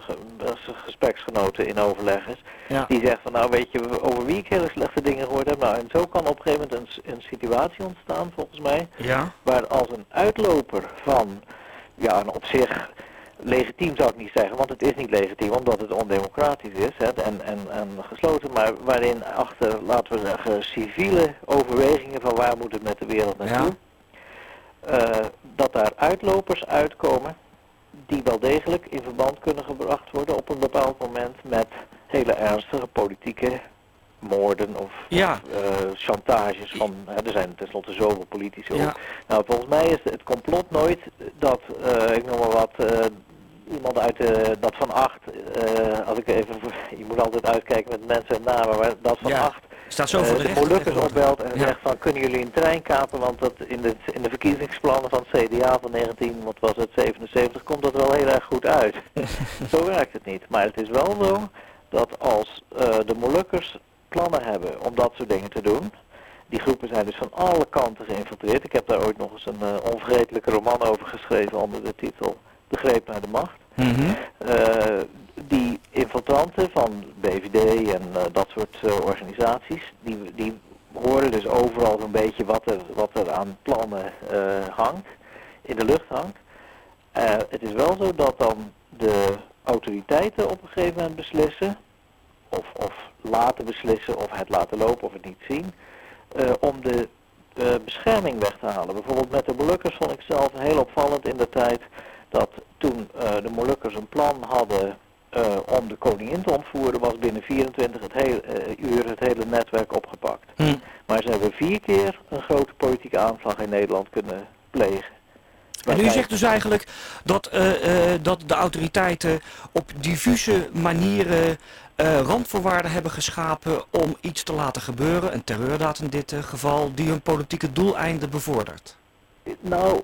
Speaker 16: ge- gespreksgenoten in overleg is.
Speaker 9: Ja.
Speaker 16: Die zegt van nou weet je over wie ik hele slechte dingen gehoord heb. Nou en zo kan op een gegeven moment een, een situatie ontstaan volgens mij.
Speaker 9: Ja.
Speaker 16: Waar als een uitloper van ja een op zich legitiem zou ik niet zeggen, want het is niet legitiem omdat het ondemocratisch is hè, en, en, en gesloten, maar waarin achter, laten we zeggen, civiele overwegingen van waar moet het met de wereld naartoe, eh, dat daar uitlopers uitkomen die wel degelijk in verband kunnen gebracht worden op een bepaald moment met hele ernstige politieke moorden of,
Speaker 9: Ja.
Speaker 16: of, eh, chantages van, hè, er zijn tenslotte zoveel politici ook.
Speaker 9: Ja.
Speaker 16: Nou, volgens mij is het complot nooit dat, eh, ik noem maar wat, eh, iemand uit eh, dat van acht, eh, als ik even, je moet altijd uitkijken met mensen en namen, maar dat van
Speaker 9: Ja.
Speaker 16: acht
Speaker 9: Staat zo
Speaker 16: eh,
Speaker 9: voor de
Speaker 16: de Molukkers opbelt en zegt van kunnen jullie een trein kapen, want dat in de, in de verkiezingsplannen van het CDA van 19, wat was het, 77, komt dat wel heel erg goed uit. zo werkt het niet. Maar het is wel zo dat als eh, de Molukkers plannen hebben om dat soort dingen te doen, die groepen zijn dus van alle kanten geïnfiltreerd. Ik heb daar ooit nog eens een onvergetelijke roman over geschreven onder de titel De Greep naar de Macht.
Speaker 9: Mhm.
Speaker 16: Die infiltranten van BVD en eh, dat soort eh, organisaties, die, die horen dus overal zo'n beetje wat er, wat er aan plannen eh, hangt, in de lucht hangt. Het is wel zo dat dan de autoriteiten op een gegeven moment beslissen, of, of laten beslissen, of het laten lopen of het niet zien, om de bescherming weg te halen. Bijvoorbeeld met de Molukkers vond ik zelf heel opvallend in de tijd dat toen de Molukkers een plan hadden eh, om de koningin te ontvoeren, was binnen 24 het hele, eh, uur het hele netwerk opgepakt.
Speaker 9: Hm.
Speaker 16: Maar ze hebben vier keer een grote politieke aanslag in Nederland kunnen plegen.
Speaker 9: En u zegt dus eigenlijk dat, eh, dat de autoriteiten op diffuse manieren randvoorwaarden hebben geschapen om iets te laten gebeuren, een terreurdaad in dit geval, die hun politieke doeleinden bevordert.
Speaker 16: Nou,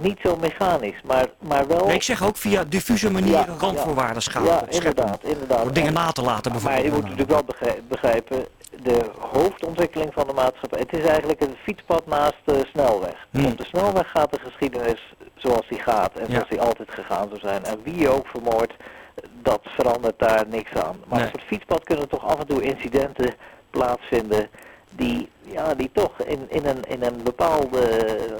Speaker 16: niet zo mechanisch, maar, maar wel...
Speaker 9: Nee, ik zeg ook via diffuse manieren
Speaker 16: Ja,
Speaker 9: randvoorwaarden
Speaker 16: ja.
Speaker 9: schapen.
Speaker 16: Ja, inderdaad, inderdaad.
Speaker 9: Door dingen
Speaker 16: En-
Speaker 9: na te laten
Speaker 16: Maar
Speaker 9: bijvoorbeeld.
Speaker 16: je moet natuurlijk wel begrij- begrijpen, de hoofdontwikkeling van de maatschappij, het is eigenlijk een fietspad naast de snelweg.
Speaker 9: Hmm.
Speaker 16: Op de snelweg gaat de geschiedenis zoals die gaat en
Speaker 9: Ja.
Speaker 16: zoals die altijd gegaan zou zijn. En wie je ook vermoordt, dat verandert daar niks aan. Maar
Speaker 9: Nee.
Speaker 16: op het fietspad kunnen toch af en toe incidenten plaatsvinden die, ja, die toch in, in, een, in, een bepaalde,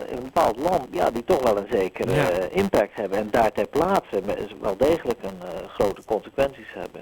Speaker 16: in een bepaald land, ja, die toch wel een zekere
Speaker 9: Ja.
Speaker 16: eh, impact hebben. En daar ter plaatse wel degelijk een eh, grote consequenties hebben.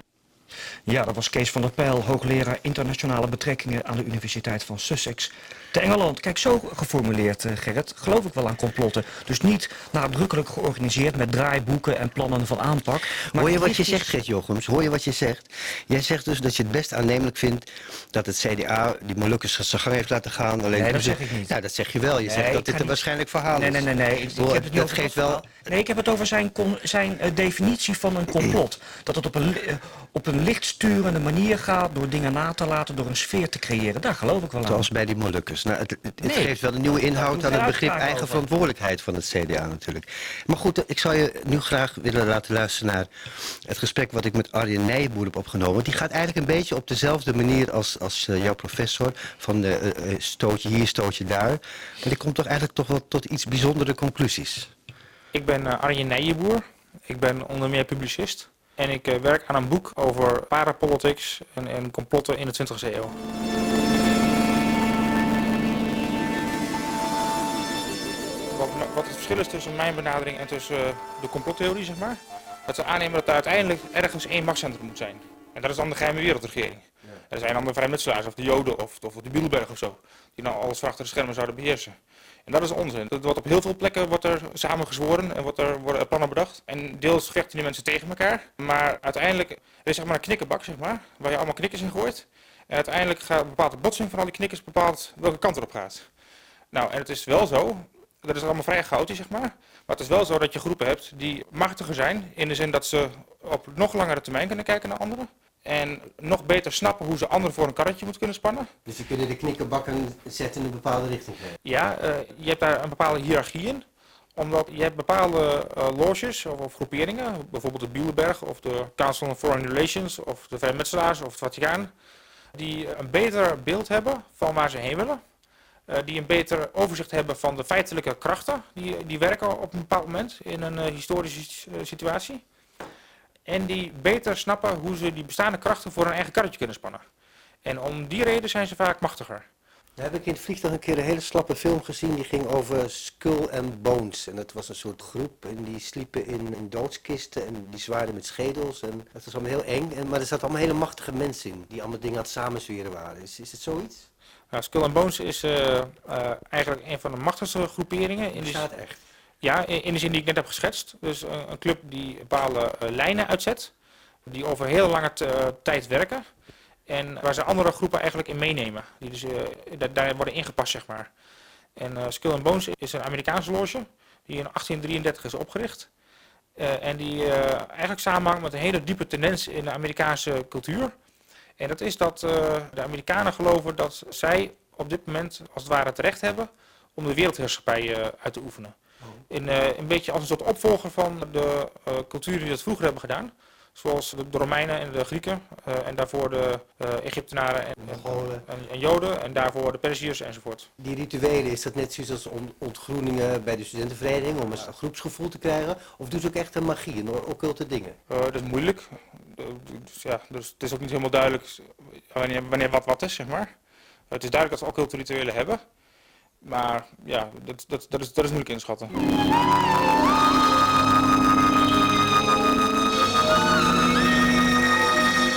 Speaker 9: Ja, dat was Kees van der Pijl, hoogleraar internationale betrekkingen aan de Universiteit van Sussex te Engeland. Kijk, zo geformuleerd, eh, Gerrit, geloof ik wel aan complotten. Dus niet nadrukkelijk georganiseerd met draaiboeken en plannen van aanpak. Maar
Speaker 8: Hoor je wat je zegt, Gert Jochems? Hoor je wat je zegt? Jij zegt dus dat je het best aannemelijk vindt dat het CDA die Molukkers zijn gang heeft laten gaan. Alleen
Speaker 9: Nee, dat zeg ik niet.
Speaker 8: Ja, dat zeg je wel. Je
Speaker 9: Nee,
Speaker 8: zegt
Speaker 9: ik
Speaker 8: dat dit een waarschijnlijk verhaal
Speaker 9: Nee,
Speaker 8: is.
Speaker 9: nee, nee, nee. Ik, ik
Speaker 8: Hoor,
Speaker 9: heb het niet
Speaker 8: dat geeft wel...
Speaker 9: Nee, ik heb het over zijn, zijn eh, definitie van een complot. Dat het op een, li- eh, op een lichtsturende manier gaat door dingen na te laten, door een sfeer te creëren. Daar geloof ik wel aan.
Speaker 8: Zoals bij die Molukkers. Nou, het het, het
Speaker 9: Nee.
Speaker 8: geeft wel een nieuwe inhoud aan het begrip eigen
Speaker 9: over.
Speaker 8: verantwoordelijkheid van het CDA natuurlijk. Maar goed, ik zou je nu graag willen laten luisteren naar het gesprek wat ik met Arjen Nijboer heb opgenomen. Want die gaat eigenlijk een beetje op dezelfde manier als, als eh, jouw professor. Van de stootje hier, stootje daar. Maar die komt toch eigenlijk toch wel tot iets bijzondere conclusies.
Speaker 13: Ik ben eh, Arjen Nijenboer. Ik ben onder meer publicist. En ik eh, werk aan een boek over parapolitics en, en complotten in de 20e eeuw. Wat, wat het verschil is tussen mijn benadering en tussen eh, de complottheorie, zeg maar. Dat ze aannemen dat er uiteindelijk ergens één machtscentrum moet zijn. En dat is dan de geheime wereldregering. Er zijn dan de vrijmetselaars of de joden of, of de Bielberg of zo. Die dan alles achter de schermen zouden beheersen. En dat is onzin. Dat wordt op heel veel plekken wordt er samen gezworen en wordt er plannen bedacht. En deels vechten die mensen tegen elkaar. Maar uiteindelijk er is zeg maar een knikkenbak, zeg maar, waar je allemaal knikkers in gooit. En uiteindelijk gaat de botsing van al die knikkers bepaalt welke kant erop gaat. Nou, en het is wel zo, dat is allemaal vrij chaotisch, zeg maar. Maar het is wel zo dat je groepen hebt die machtiger zijn. In de zin dat ze op nog langere termijn kunnen kijken naar anderen. En nog beter snappen hoe ze anderen voor een karretje moeten kunnen spannen.
Speaker 14: Dus ze kunnen de knikkerbakken zetten in een bepaalde richting.
Speaker 13: Ja, eh, je hebt daar een bepaalde hiërarchie in. Omdat je hebt bepaalde eh loges of, of groeperingen, bijvoorbeeld de Bilderberg of de Council on Foreign Relations of de Vrijmetselaars of het Vaticaan, die een beter beeld hebben van waar ze heen willen. Eh, die een beter overzicht hebben van de feitelijke krachten die, die werken op een bepaald moment in een eh, historische eh, situatie. En die beter snappen hoe ze die bestaande krachten voor hun eigen karretje kunnen spannen. En om die reden zijn ze vaak machtiger.
Speaker 14: Daar heb ik in het vliegtuig een keer een hele slappe film gezien. Die ging over Skull and Bones. En dat was een soort groep. En die sliepen in, in doodskisten. En die zwaarden met schedels. En dat was allemaal heel eng. En, maar er zaten allemaal hele machtige mensen in. Die allemaal dingen aan het samenzweren waren. Is, is het zoiets?
Speaker 13: Nou, Skull and Bones is eh, eh, eigenlijk een van de machtigste groeperingen. In de,
Speaker 14: Bestaat echt?
Speaker 13: Ja, in, de zin die ik net heb geschetst. Dus eh, een club die bepaalde eh, lijnen uitzet. Die over heel lange eh, tijd werken. En waar ze andere groepen eigenlijk in meenemen. Die dus da- daar worden ingepast, zeg maar. En eh, Skull and Bones is een Amerikaanse loge. Die in 1833 is opgericht. En die eigenlijk samenhangt met een hele diepe tendens in de Amerikaanse cultuur. En dat is dat de Amerikanen geloven dat zij op dit moment als het ware het recht hebben om de wereldheerschappij uit te oefenen. In, eh, een beetje als een soort opvolger van de eh, culturen die dat vroeger hebben gedaan. Zoals de, de Romeinen en de Grieken. eh, en daarvoor de Egyptenaren en, en, en, en Joden. En daarvoor de Perziërs enzovoort.
Speaker 14: Die rituelen, is dat net zoiets als on- ontgroeningen bij de studentenvereniging om een groepsgevoel te krijgen? Of doen ze ook echt een magie en occulte dingen?
Speaker 13: Dat is moeilijk. Dus, ja, dus het is ook niet helemaal duidelijk wanneer, wanneer wat wat is, zeg maar. het is duidelijk dat ze ook heel rituelen hebben. Maar ja, dat, dat, dat, is, dat is moeilijk inschatten.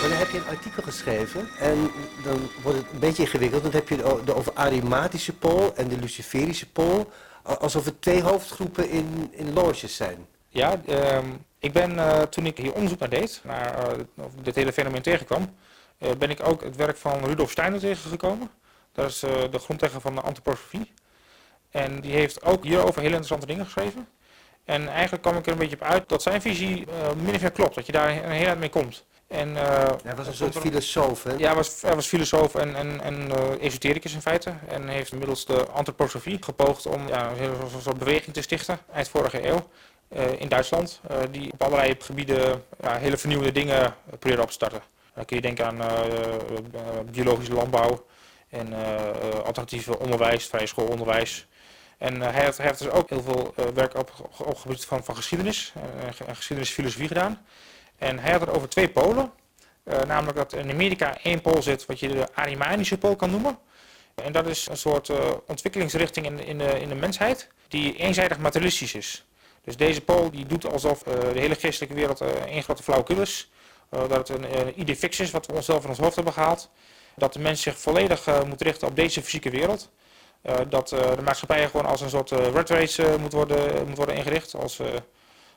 Speaker 14: Dan heb je een artikel geschreven en dan wordt het een beetje ingewikkeld. Dan heb je de over arimatische pool en de luciferische pool. Alsof het twee hoofdgroepen in, in loges zijn.
Speaker 13: Ja, ehm, ik ben eh, toen ik hier onderzoek naar deed, naar eh, dit hele fenomeen tegenkwam, eh, ben ik ook het werk van Rudolf Steiner tegengekomen. Dat is eh, de grondlegger van de antroposofie. En die heeft ook hierover hele interessante dingen geschreven. En eigenlijk kwam ik er een beetje op uit dat zijn visie eh min of meer klopt, dat je daar een heel eind mee komt. En, eh,
Speaker 14: Hij was een soort filosoof, hè?
Speaker 13: Ja, hij was, hij was filosoof en, en, en eh, esotericus in feite. En heeft inmiddels de antroposofie gepoogd om ja, een hele soort- beweging te stichten, eind vorige eeuw, in Duitsland. die op allerlei gebieden hele vernieuwende dingen probeerde op te starten. Dan kun je denken aan biologische landbouw en eh, eh, alternatieve onderwijs, vrije schoolonderwijs. En eh, hij, heeft, dus ook heel veel werk op, op gebied van, van geschiedenis en ge- en geschiedenisfilosofie gedaan. En hij had het over twee polen. Namelijk dat in Amerika één pool zit wat je de Arimanische pool kan noemen. En dat is een soort ontwikkelingsrichting in, in, de, in de mensheid die eenzijdig materialistisch is. Dus deze pool die doet alsof de hele geestelijke wereld één grote flauwekul is. dat het een, een idee fix is wat we onszelf in ons hoofd hebben gehaald. Dat de mens zich volledig moet richten op deze fysieke wereld. dat de maatschappij gewoon als een soort red race moet, worden, moet worden ingericht. Als,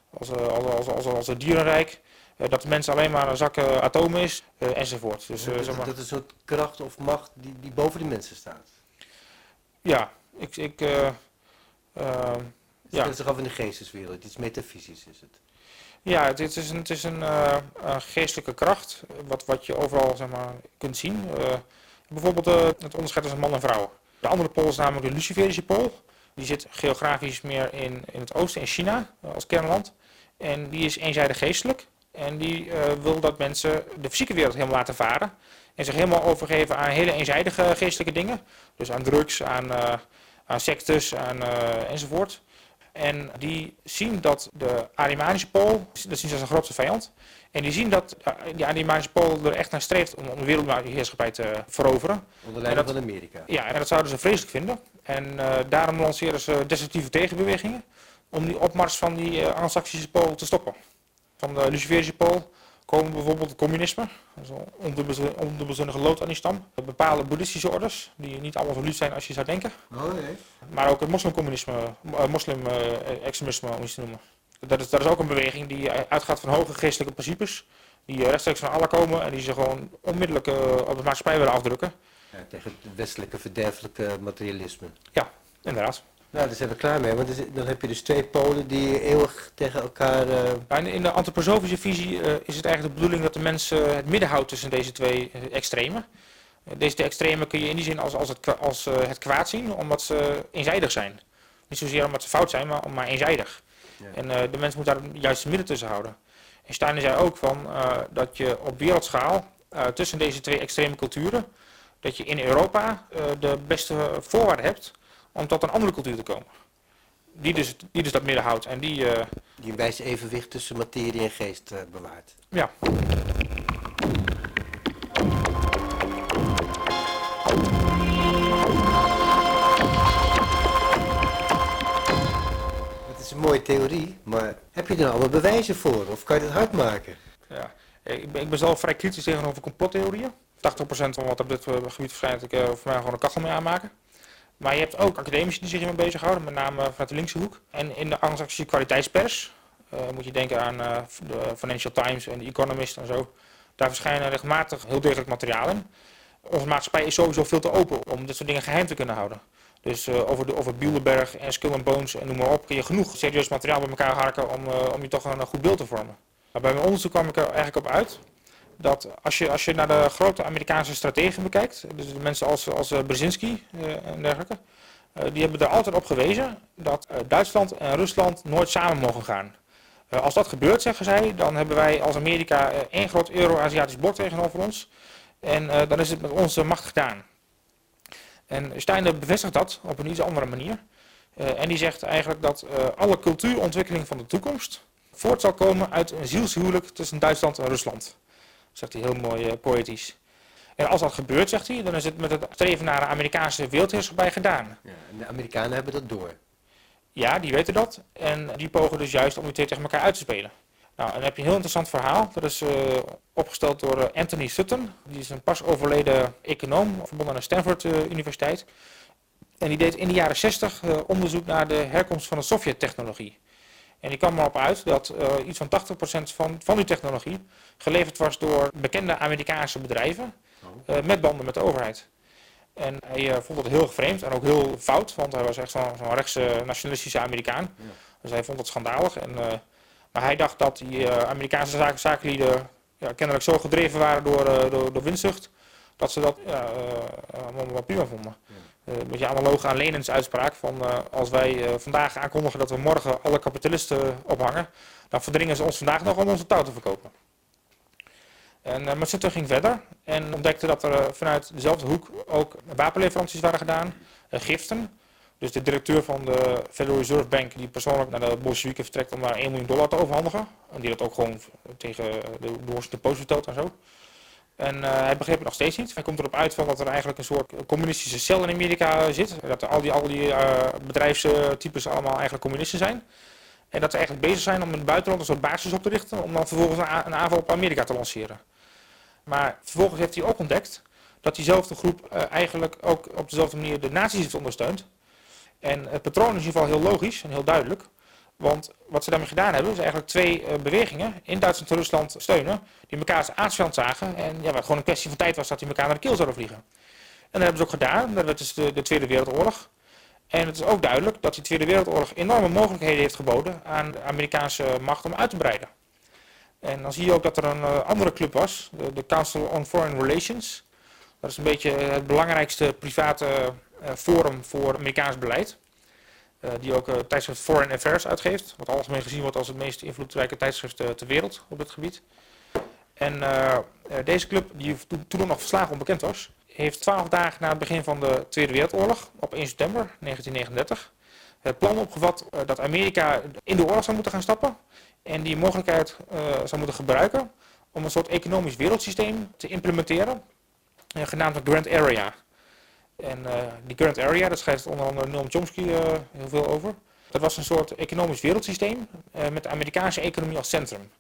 Speaker 13: als, als, als, als, als een dierenrijk. dat de mens alleen maar een zak atomen is, enzovoort. Dus,
Speaker 14: dat,
Speaker 13: zeg maar,
Speaker 14: dat is een soort kracht of macht die, die boven de mensen staat.
Speaker 13: Ja, ik... ik
Speaker 14: ja. Het is toch af in de geesteswereld, iets metafysisch is het.
Speaker 13: Ja, het is een, het is een, uh, een, geestelijke kracht, wat, wat je overal zeg maar, kunt zien. bijvoorbeeld het onderscheid tussen man en vrouw. De andere pool is namelijk de Luciferische pool. Die zit geografisch meer in, in het oosten, in China, als kernland. En die is eenzijdig geestelijk. En die wil dat mensen de fysieke wereld helemaal laten varen. En zich helemaal overgeven aan hele eenzijdige geestelijke dingen. Dus aan drugs, aan, aan sectes aan, enzovoort. En die zien dat de Arimanische pool, dat zien ze als een grootste vijand. En die zien dat uh, die Arimanische pool er echt naar streeft om, om de wereldheerschappij te veroveren.
Speaker 14: Onder leiding van Amerika.
Speaker 13: Ja, en dat zouden ze vreselijk vinden. En daarom lanceren ze destructieve tegenbewegingen om die opmars van die uh, Anglo-Saxische pool te stoppen. Van de Luciferische pool komen bijvoorbeeld het communisme, ondubbelzinnige lood aan die stam. Bepaalde boeddhistische orders, die niet allemaal zo lief zijn als je zou denken.
Speaker 14: Oh, nee.
Speaker 13: Maar ook het moslimcommunisme, uh, moslim-extremisme, uh, moet je noemen. Dat is, dat is ook een beweging die uitgaat van hoge geestelijke principes, die rechtstreeks van Allah komen en die ze gewoon onmiddellijk op de maatschappij willen afdrukken.
Speaker 14: Ja, tegen het westelijke verderfelijke materialisme.
Speaker 13: Ja, inderdaad.
Speaker 14: Nou, daar zijn we klaar mee, want dan heb je dus twee polen die eeuwig tegen elkaar... Uh...
Speaker 13: in de antroposofische visie uh, is het eigenlijk de bedoeling dat de mens uh, het midden houdt tussen deze twee extremen. deze twee extremen kun je in die zin als, als, het, als het kwaad zien, omdat ze eenzijdig zijn. Niet zozeer omdat ze fout zijn, maar, maar eenzijdig. Ja. En de mens moet daar juist het midden tussen houden. En Steiner zei ook van, dat je op wereldschaal tussen deze twee extreme culturen, dat je in Europa de beste voorwaarden hebt om tot een andere cultuur te komen. Die dus, die dus dat midden houdt en die... Uh,
Speaker 14: die een wijs evenwicht tussen materie en geest uh, bewaart.
Speaker 13: Ja.
Speaker 14: Het is een mooie theorie, maar heb je er allemaal bewijzen voor? Of kan je het hard maken?
Speaker 13: Ja, ik ben, ik ben zelf vrij kritisch tegenover complottheorieën. 80% van wat op dit gebied verschijnt, ik uh, voor mij gewoon een kachel mee aanmaken. Maar je hebt ook academici die zich hiermee bezighouden, met name vanuit de linkse hoek. En in de Anglo-Saxische kwaliteitspers, uh, moet je denken aan uh, de Financial Times en The Economist en zo. Daar verschijnen regelmatig heel degelijk materiaal in. Onze maatschappij is sowieso veel te open om dit soort dingen geheim te kunnen houden. Dus uh, over, de, over Bilderberg en Skull and Bones en noem maar op, kun je genoeg serieus materiaal bij elkaar harken om, om je toch een, een goed beeld te vormen. Maar bij mijn onderzoek kwam ik er eigenlijk op uit dat als je, als je naar de grote Amerikaanse strategen bekijkt, dus de mensen als, als eh, Brzezinski uh, en dergelijke, uh, die hebben er altijd op gewezen dat Duitsland en Rusland nooit samen mogen gaan. als dat gebeurt, zeggen zij, dan hebben wij als Amerika één groot Euro-Aziatisch bord tegenover ons. En dan is het met onze macht gedaan. En Steiner bevestigt dat op een iets andere manier. en die zegt eigenlijk dat alle cultuurontwikkeling van de toekomst voort zal komen uit een zielshuwelijk tussen Duitsland en Rusland zegt hij heel mooi uh, poëtisch. En als dat gebeurt, zegt hij, dan is het met het streven naar de Amerikaanse wereldheerschappij gedaan.
Speaker 14: Ja, en de Amerikanen hebben dat door.
Speaker 13: Ja, die weten dat. En die pogen dus juist om die twee tegen elkaar uit te spelen. Nou, en dan heb je een heel interessant verhaal. Dat is uh, opgesteld door uh, Anthony Sutton. Die is een pas overleden econoom, verbonden aan de Stanford uh, Universiteit. En die deed in de jaren 60 onderzoek naar de herkomst van de Sovjet-technologie. En die kwam erop uit dat uh, iets van 80% van, van die technologie geleverd was door bekende Amerikaanse bedrijven uh, met banden met de overheid. En hij uh, vond het heel vreemd en ook heel fout, want hij was echt zo'n zo rechtse nationalistische Amerikaan. Ja. Dus hij vond het schandalig. En, maar hij dacht dat die Amerikaanse zaken, zakenlieden ja, kennelijk zo gedreven waren door, door, door winstzucht, dat ze dat allemaal prima vonden. Ja. Eh, een beetje analoog aan Lenins uitspraak van uh, als wij uh, vandaag aankondigen dat we morgen alle kapitalisten ophangen, dan verdringen ze ons vandaag nog om onze touw te verkopen. En uh, ging verder en ontdekte dat er vanuit dezelfde hoek ook wapenleveranties waren gedaan, giften. Dus de directeur van de Federal Reserve Bank die persoonlijk naar de Bolsjewieken vertrekt om daar 1 miljoen dollar te overhandigen. En die dat ook gewoon tegen de Washington Post vertelt en zo. En uh, hij begreep het nog steeds niet. Hij komt erop uit van dat er eigenlijk een soort communistische cel in Amerika zit. Dat al die, al die uh, bedrijfstypes allemaal eigenlijk communisten zijn. En dat ze eigenlijk bezig zijn om in het buitenland een soort basis op te richten, om dan vervolgens een, een aanval op Amerika te lanceren. Maar vervolgens heeft hij ook ontdekt dat diezelfde groep uh, eigenlijk ook op dezelfde manier de nazi's heeft ondersteund. En het patroon is in ieder geval heel logisch en heel duidelijk. Want wat ze daarmee gedaan hebben, is eigenlijk twee uh, bewegingen in Duitsland en Rusland steunen, die elkaar aardsvijand zagen. En ja, wat gewoon een kwestie van tijd was dat die elkaar naar de keel zouden vliegen. En dat hebben ze ook gedaan, dat is de, de Tweede Wereldoorlog. En het is ook duidelijk dat die Tweede Wereldoorlog enorme mogelijkheden heeft geboden aan de Amerikaanse macht om uit te breiden. En dan zie je ook dat er een uh, andere club was, de, Council on Foreign Relations. Dat is een beetje het belangrijkste private uh, forum voor Amerikaans beleid. Uh, die ook het tijdschrift Foreign Affairs uitgeeft. Wat algemeen gezien wordt als het meest invloedrijke tijdschrift ter wereld op dit gebied. En deze club, die toen nog verslagen onbekend was, heeft twaalf dagen na het begin van de Tweede Wereldoorlog, op 1 september 1939, het plan opgevat dat Amerika in de oorlog zou moeten gaan stappen en die mogelijkheid zou moeten gebruiken om een soort economisch wereldsysteem te implementeren, genaamd de Grand Area. En die Grand Area, daar schrijft onder andere Noam Chomsky heel veel over. Dat was een soort economisch wereldsysteem met de Amerikaanse economie als centrum.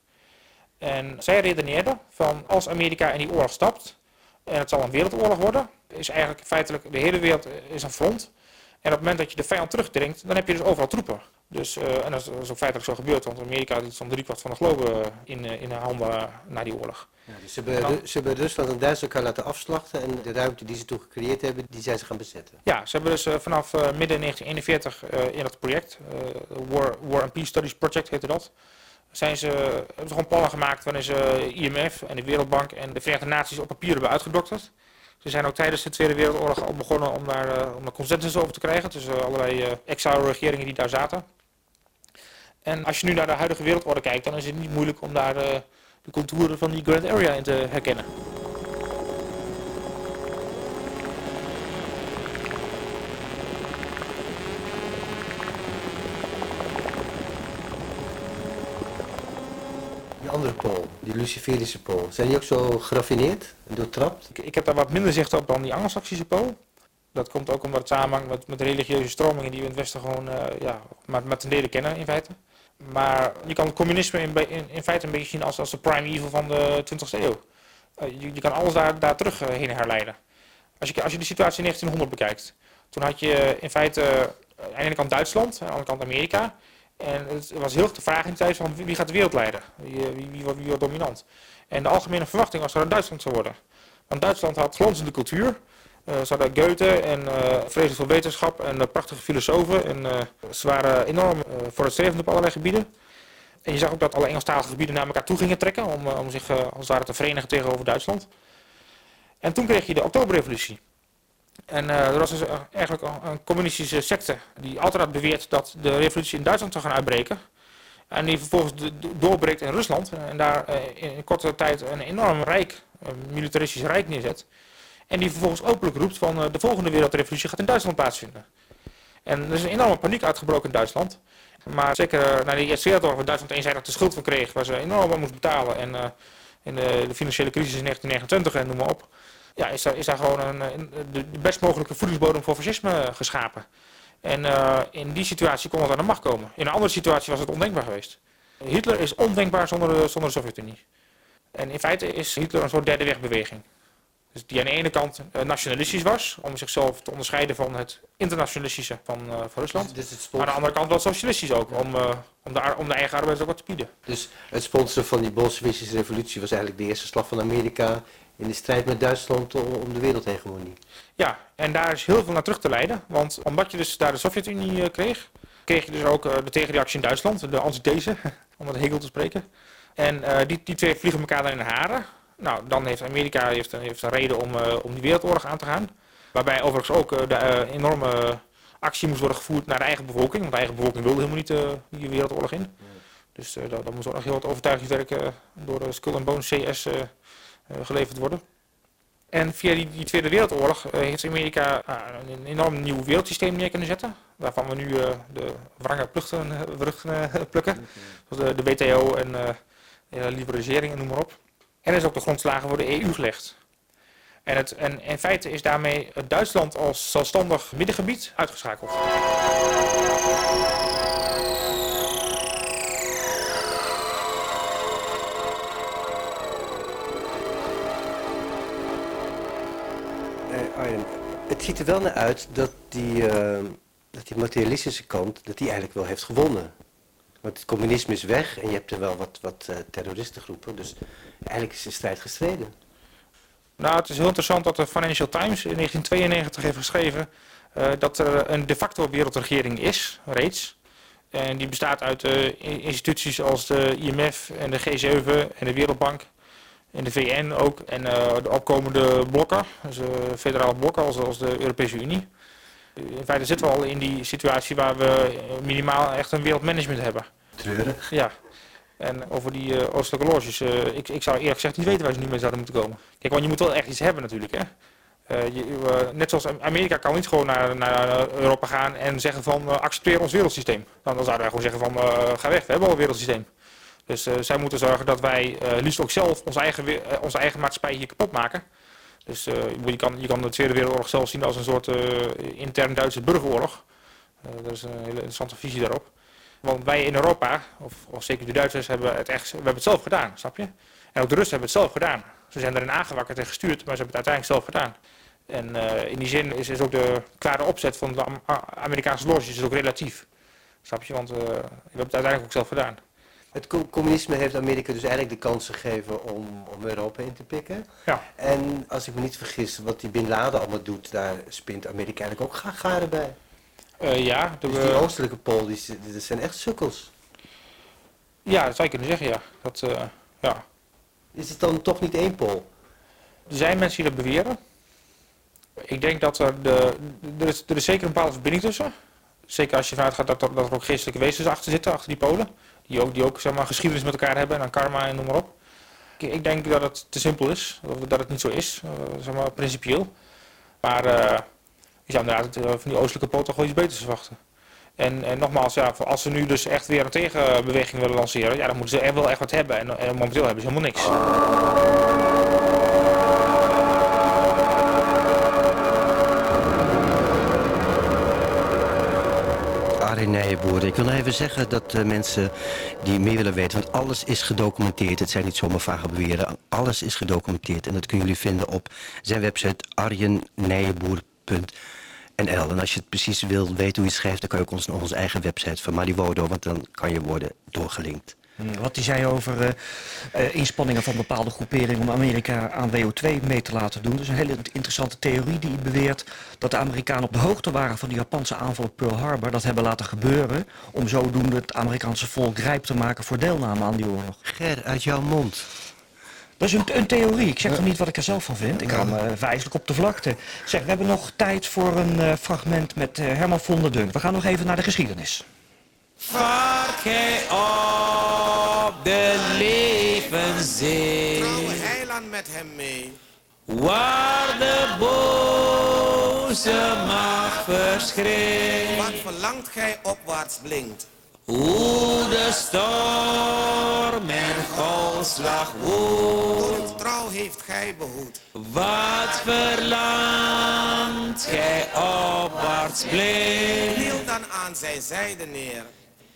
Speaker 13: En zij redeneerden van als Amerika in die oorlog stapt, en het zal een wereldoorlog worden. Is eigenlijk feitelijk de hele wereld is een front. En op het moment dat je de vijand terugdringt, dan heb je dus overal troepen. Dus, uh, en dat is, dat is, ook feitelijk zo gebeurd, want Amerika had iets van driekwart van de globe in, in de handen na die oorlog.
Speaker 14: Ja, dus ze, hebben, ze hebben Rusland en Duitsland elkaar laten afslachten en de ruimte die ze toen gecreëerd hebben, die zijn ze gaan bezetten.
Speaker 13: Ja, ze hebben dus uh, vanaf uh, midden 1941 in dat project, War, War and Peace Studies Project heette dat, zijn ze, hebben ze gewoon plannen gemaakt waarin ze IMF en de Wereldbank en de Verenigde Naties op papier hebben uitgedokterd. Ze zijn ook tijdens de Tweede Wereldoorlog al begonnen om daar, om daar consensus over te krijgen tussen allerlei ex-regeringen die daar zaten. En als je nu naar de huidige wereldorde kijkt, dan is het niet moeilijk om daar uh, de contouren van die Grand Area in te herkennen.
Speaker 14: Die andere pool, die luciferische pool, zijn die ook zo geraffineerd en doortrapt?
Speaker 13: Ik, ik heb daar wat minder zicht op dan die anglo-saxische pool. Dat komt ook omdat het samenhangt met, met religieuze stromingen die we in het Westen gewoon uh, ja, maar met ten dele kennen in feite. Maar je kan communisme in, in, in feite een beetje zien als, als de prime evil van de 20e eeuw. Uh, je, je, kan alles daar, daar terug uh, heen herleiden. Als je, als je de situatie in 1900 bekijkt, toen had je in feite aan de ene kant Duitsland, aan de andere kant Amerika. En het was heel erg de vraag in de tijd van wie gaat de wereld leiden? Wie, wie wordt dominant? En de algemene verwachting was dat het Duitsland zou worden. Want Duitsland had glanzende cultuur. Ze hadden Goethe en uh, vreselijk veel wetenschap en uh, prachtige filosofen. En ze waren enorm vooruitstrevend op allerlei gebieden. En je zag ook dat alle Engelstalige gebieden naar elkaar toe gingen trekken om, om zich als het ware te verenigen tegenover Duitsland. En toen kreeg je de Oktoberrevolutie. En uh, er was dus eigenlijk een communistische secte die altijd had beweerd dat de revolutie in Duitsland zou gaan uitbreken. En die vervolgens doorbreekt in Rusland en daar in korte tijd een enorm rijk, een militaristisch rijk neerzet. En die vervolgens openlijk roept van uh, de volgende wereldrevolutie gaat in Duitsland plaatsvinden. En er is een enorme paniek uitgebroken in Duitsland. Maar zeker na de Eerste Wereldoorlog, waar Duitsland eenzijdig de schuld van kreeg, waar ze enorm aan moest betalen. En in de, de financiële crisis in 1929 en noem maar op ja, is, daar, is daar gewoon een, de best mogelijke voedingsbodem voor fascisme geschapen. En in die situatie kon het aan de macht komen. In een andere situatie was het ondenkbaar geweest. Hitler is ondenkbaar zonder de, zonder de Sovjet-Unie. En in feite is Hitler een soort derde wegbeweging. Dus die aan de ene kant uh, nationalistisch was, om zichzelf te onderscheiden van het internationalistische van, uh, van Rusland. Dus, maar aan de andere kant wel socialistisch ook, om, om, de, om de eigen arbeiders ook wat te bieden.
Speaker 14: Dus het sponsoren van die Bolsjewistische revolutie was eigenlijk de eerste slag van Amerika in de strijd met Duitsland om de wereldhegemonie.
Speaker 13: Ja, en daar is heel veel naar terug te leiden. Want omdat je dus daar de Sovjet-Unie kreeg, kreeg je dus ook de tegenreactie in Duitsland, de antithese, om het Hegel te spreken. En uh, die, die twee vliegen elkaar dan in de haren. Nou, dan heeft Amerika heeft, heeft een reden om, om die wereldoorlog aan te gaan. Waarbij overigens ook de enorme actie moest worden gevoerd naar de eigen bevolking. Want de eigen bevolking wilde helemaal niet die wereldoorlog in. Dus daar, daar moest ook nog heel wat overtuigingswerk door Skull and Bones CS uh, geleverd worden. En via die, die Tweede Wereldoorlog uh, heeft Amerika uh, een enorm nieuw wereldsysteem neer kunnen zetten. Waarvan we nu de wrange vruchten plukken. Zoals de, de WTO en liberalisering en noem maar op en is ook de grondslagen voor de EU gelegd. En, het, en in feite is daarmee Duitsland als zelfstandig middengebied uitgeschakeld.
Speaker 14: Eh, Arjen, het ziet er wel naar uit dat die, eh, dat die materialistische kant dat die eigenlijk wel heeft gewonnen. Want het communisme is weg en je hebt er wel wat, wat uh, terroristengroepen. Dus eigenlijk is de strijd gestreden.
Speaker 13: Nou, het is heel interessant dat de Financial Times in 1992 heeft geschreven uh, dat er een de facto wereldregering is, reeds. En die bestaat uit uh, instituties als de IMF en de G7 en de Wereldbank en de VN ook. En de opkomende blokken, dus federale blokken als, de Europese Unie. In feite zitten we al in die situatie waar we minimaal echt een wereldmanagement hebben. Ja. En over die uh, oostelijke loges, uh, ik, ik zou eerlijk gezegd niet weten waar ze nu mee zouden moeten komen. Kijk, want je moet wel echt iets hebben natuurlijk. Hè? Uh, je, net zoals Amerika kan niet gewoon naar, naar Europa gaan en zeggen van accepteer ons wereldsysteem. Dan, dan zouden wij gewoon zeggen van ga weg, we hebben al een wereldsysteem. Dus zij moeten zorgen dat wij liefst ook zelf onze eigen, onze eigen maatschappij hier kapot maken. Dus je, kan, je kan de Tweede Wereldoorlog zelf zien als een soort intern Duitse burgeroorlog. dat is een hele interessante visie daarop. Want wij in Europa, of, of, zeker de Duitsers, hebben het echt, we hebben het zelf gedaan, snap je? En ook de Russen hebben het zelf gedaan. Ze zijn erin aangewakkerd en gestuurd, maar ze hebben het uiteindelijk zelf gedaan. En uh, in die zin is, is ook de klare opzet van de Amerikaanse loges ook relatief. Snap je? Want uh, we hebben het uiteindelijk ook zelf gedaan.
Speaker 14: Het communisme heeft Amerika dus eigenlijk de kans gegeven om, om Europa in te pikken.
Speaker 13: Ja.
Speaker 14: En als ik me niet vergis, wat die Bin Laden allemaal doet, daar spint Amerika eigenlijk ook garen bij.
Speaker 13: Uh, ja.
Speaker 14: De, dus die oostelijke pool, die, zijn echt sukkels.
Speaker 13: Ja, dat zou je kunnen zeggen, ja. Dat, uh, ja.
Speaker 14: Is het dan toch niet één pool?
Speaker 13: Er zijn mensen die dat beweren. Ik denk dat er, de, er, is, er is zeker een bepaalde verbinding tussen. Zeker als je vanuit gaat dat er, dat er ook geestelijke wezens achter zitten, achter die polen. Die ook, die ook zeg maar, geschiedenis met elkaar hebben en dan karma en noem maar op. Ik, ik denk dat het te simpel is, dat het niet zo is, uh, zeg maar, principieel. Maar je zou inderdaad van die oostelijke poot iets beters verwachten. En, en nogmaals, ja, als ze nu dus echt weer een tegenbeweging willen lanceren, ja, dan moeten ze er wel echt wat hebben. En, en momenteel hebben ze helemaal niks.
Speaker 8: Arie Nijenboer, ik wil even zeggen dat uh, mensen die meer willen weten, want alles is gedocumenteerd. Het zijn niet zomaar vage beweren. Alles is gedocumenteerd en dat kunnen jullie vinden op zijn website arjennijenboer.nl. En als je het precies wil weten hoe je het schrijft, dan kan je ook ons naar onze eigen website van Mariwodo, want dan kan je worden doorgelinkt.
Speaker 9: Wat hij zei over uh, uh, inspanningen van bepaalde groeperingen om Amerika aan WO2 mee te laten doen. Dat is een hele interessante theorie die beweert dat de Amerikanen op de hoogte waren van de Japanse aanval op Pearl Harbor. Dat hebben laten gebeuren om zodoende het Amerikaanse volk rijp te maken voor deelname aan die oorlog.
Speaker 8: Ger, uit jouw mond.
Speaker 9: Dat is een, een, theorie. Ik zeg toch niet wat ik er zelf van vind. Ik me wijselijk op de vlakte. Zeg, we hebben nog tijd voor een uh, fragment met uh, Herman von der Dunk. We gaan nog even naar de geschiedenis.
Speaker 17: Vaart gij op de levenzee.
Speaker 18: Trouwe heiland met hem mee.
Speaker 17: Waar de boze macht verschrikt.
Speaker 18: Wat verlangt gij opwaarts blinkt.
Speaker 17: Hoe de storm en golfslag woedt.
Speaker 18: trouw heeft gij behoed.
Speaker 17: Wat verlangt gij opwaarts.
Speaker 18: Kniel dan aan zijn zijde neer.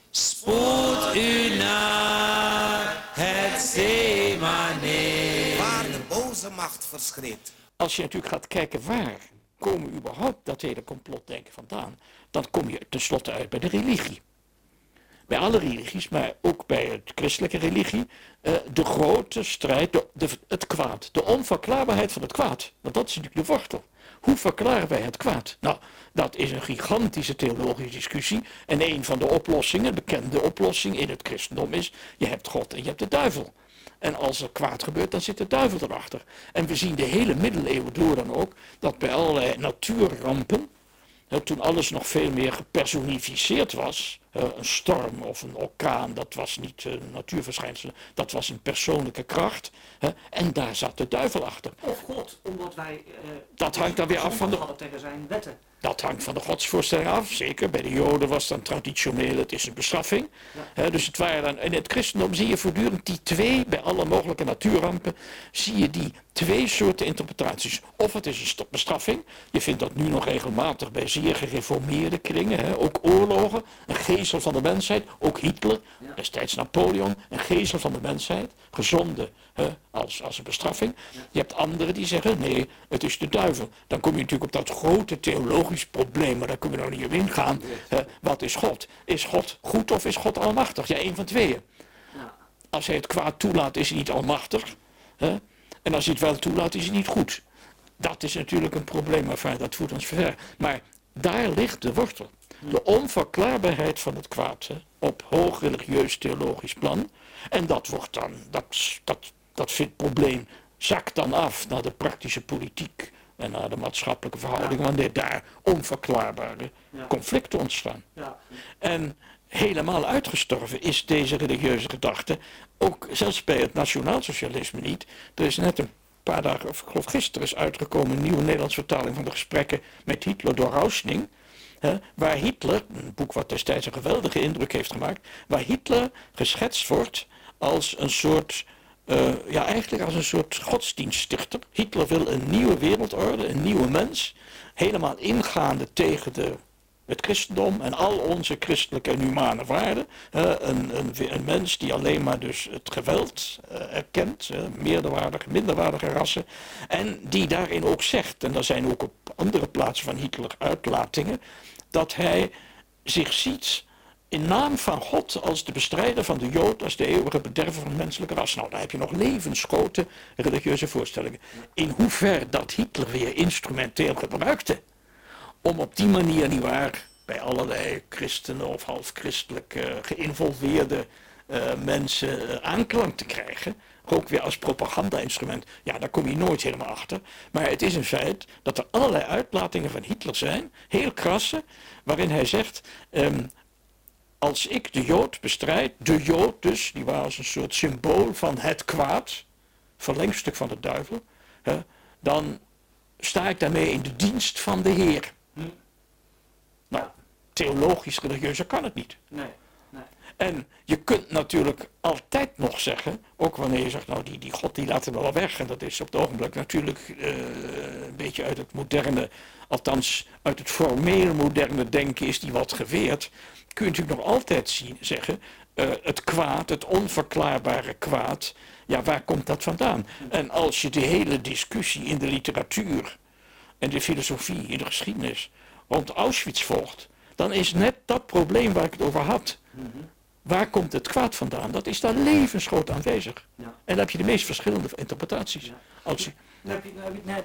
Speaker 17: Spoed u naar het zeemaneer.
Speaker 18: Waar de boze macht verschrikt.
Speaker 11: Als je natuurlijk gaat kijken waar komen überhaupt dat hele complotdenken vandaan, dan kom je tenslotte uit bij de religie bij alle religies, maar ook bij het christelijke religie, uh, de grote strijd, de, het kwaad, de onverklaarbaarheid van het kwaad. Want dat is natuurlijk de wortel. Hoe verklaren wij het kwaad? Nou, dat is een gigantische theologische discussie. En een van de oplossingen, bekende oplossing in het christendom is, je hebt God en je hebt de duivel. En als er kwaad gebeurt, dan zit de duivel erachter. En we zien de hele middeleeuwen door dan ook, dat bij allerlei natuurrampen, toen alles nog veel meer gepersonificeerd was, een storm of een orkaan, dat was niet een natuurverschijnsel, dat was een persoonlijke kracht. en daar zat de duivel achter.
Speaker 9: Of God, omdat wij... Uh,
Speaker 11: dat hangt dan weer af van de...
Speaker 9: tegen zijn wetten.
Speaker 11: Dat hangt van de godsvoorstelling af, zeker. Bij de Joden was dan traditioneel, het is een bestraffing. Ja. dus het waren dan, in het christendom zie je voortdurend die twee, bij alle mogelijke natuurrampen, zie je die twee soorten interpretaties. Of het is een bestraffing, je vindt dat nu nog regelmatig bij zeer gereformeerde kringen, ook oorlogen, een gezel van de mensheid. Ook Hitler, destijds Napoleon, een gezel van de mensheid. Gezonde hè, als, als een bestraffing. Je hebt anderen die zeggen, nee, het is de duivel. Dan kom je natuurlijk op dat grote theologisch probleem, maar daar kunnen we nog niet op ingaan. Hè, wat is God? Is God goed of is God almachtig? Ja, één van tweeën. Als hij het kwaad toelaat, is hij niet almachtig. Hè? En als hij het wel toelaat, is hij niet goed. Dat is natuurlijk een probleem, maar dat voert ons ver. Maar daar ligt de wortel. De onverklaarbaarheid van het kwaad hè, op hoog religieus theologisch plan. En dat wordt dan, dat, dat, dat vindt probleem zakt dan af naar de praktische politiek en naar de maatschappelijke verhoudingen, wanneer daar onverklaarbare conflicten ontstaan. En helemaal uitgestorven is deze religieuze gedachte, ook zelfs bij het nationaalsocialisme niet. Er is net een paar dagen, of ik geloof gisteren, is uitgekomen een nieuwe Nederlandse vertaling van de gesprekken met Hitler door Rausning. Waar Hitler, een boek wat destijds een geweldige indruk heeft gemaakt, waar Hitler geschetst wordt als een soort, uh, ja eigenlijk als een soort godsdienststichter. Hitler wil een nieuwe wereldorde, een nieuwe mens, helemaal ingaande tegen de het christendom en al onze christelijke en humane waarden. een, een, een, mens die alleen maar dus het geweld uh, erkent, meerderwaardige, minderwaardige rassen. En die daarin ook zegt, en er zijn ook op andere plaatsen van Hitler uitlatingen, dat hij zich ziet in naam van God als de bestrijder van de Jood, als de eeuwige bederver van het menselijke ras. Nou, daar heb je nog levensgrote religieuze voorstellingen. In hoever dat Hitler weer instrumenteel gebruikte om op die manier, niet waar, bij allerlei christenen of half-christelijk uh, geïnvolveerde uh, mensen uh, aanklank te krijgen. Ook weer als propaganda-instrument. Ja, daar kom je nooit helemaal achter. Maar het is een feit dat er allerlei uitlatingen van Hitler zijn, heel krasse, waarin hij zegt. Um, als ik de Jood bestrijd, de Jood dus, die was een soort symbool van het kwaad, verlengstuk van de duivel, hè, dan sta ik daarmee in de dienst van de Heer. Theologisch religieuzer kan het niet.
Speaker 9: Nee, nee.
Speaker 11: En je kunt natuurlijk altijd nog zeggen, ook wanneer je zegt, nou die, die God die laten we wel weg. En dat is op het ogenblik natuurlijk uh, een beetje uit het moderne, althans uit het formeel moderne denken is die wat geweerd. Kun je natuurlijk nog altijd zien, zeggen, uh, het kwaad, het onverklaarbare kwaad, ja waar komt dat vandaan? En als je de hele discussie in de literatuur en de filosofie, in de geschiedenis, rond Auschwitz volgt, dan is net dat probleem waar ik het over had. Waar komt het kwaad vandaan? Dat is daar levensgroot aanwezig. En dan heb je de meest verschillende interpretaties. Als je,
Speaker 9: dan heb, je,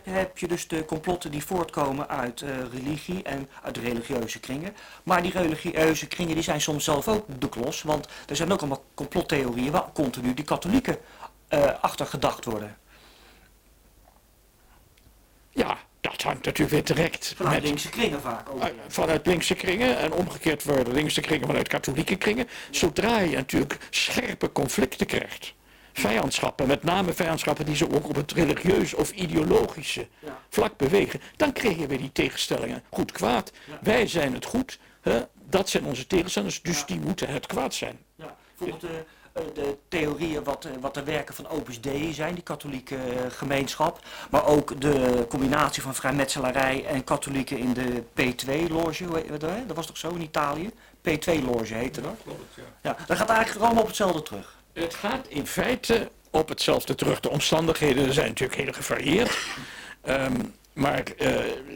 Speaker 9: dan heb je dus de complotten die voortkomen uit uh, religie en uit religieuze kringen. Maar die religieuze kringen die zijn soms zelf ook de klos. Want er zijn ook allemaal complottheorieën waar continu die katholieken uh, achter gedacht worden.
Speaker 11: Ja, dat hangt natuurlijk weer direct.
Speaker 9: Vanuit
Speaker 11: met,
Speaker 9: linkse kringen vaak ook.
Speaker 11: Uh, vanuit linkse kringen en omgekeerd worden linkse kringen vanuit katholieke kringen. Zodra je natuurlijk scherpe conflicten krijgt. Vijandschappen, met name vijandschappen die ze ook op het religieus of ideologische ja. vlak bewegen. Dan krijg je weer die tegenstellingen. Goed, kwaad. Ja. Wij zijn het goed. Hè? Dat zijn onze tegenstanders, dus die moeten het kwaad zijn.
Speaker 9: Ja, bijvoorbeeld uh, de theorieën wat, wat de werken van Opus Dei zijn, die katholieke gemeenschap. Maar ook de combinatie van vrijmetselarij en katholieken in de P2-loge. Dat was toch zo in Italië? P2-loge heette dat.
Speaker 11: Klopt, ja.
Speaker 9: ja. Dat gaat eigenlijk allemaal op hetzelfde terug.
Speaker 11: Het gaat in feite op hetzelfde terug. De omstandigheden zijn natuurlijk heel gevarieerd. Um, maar uh,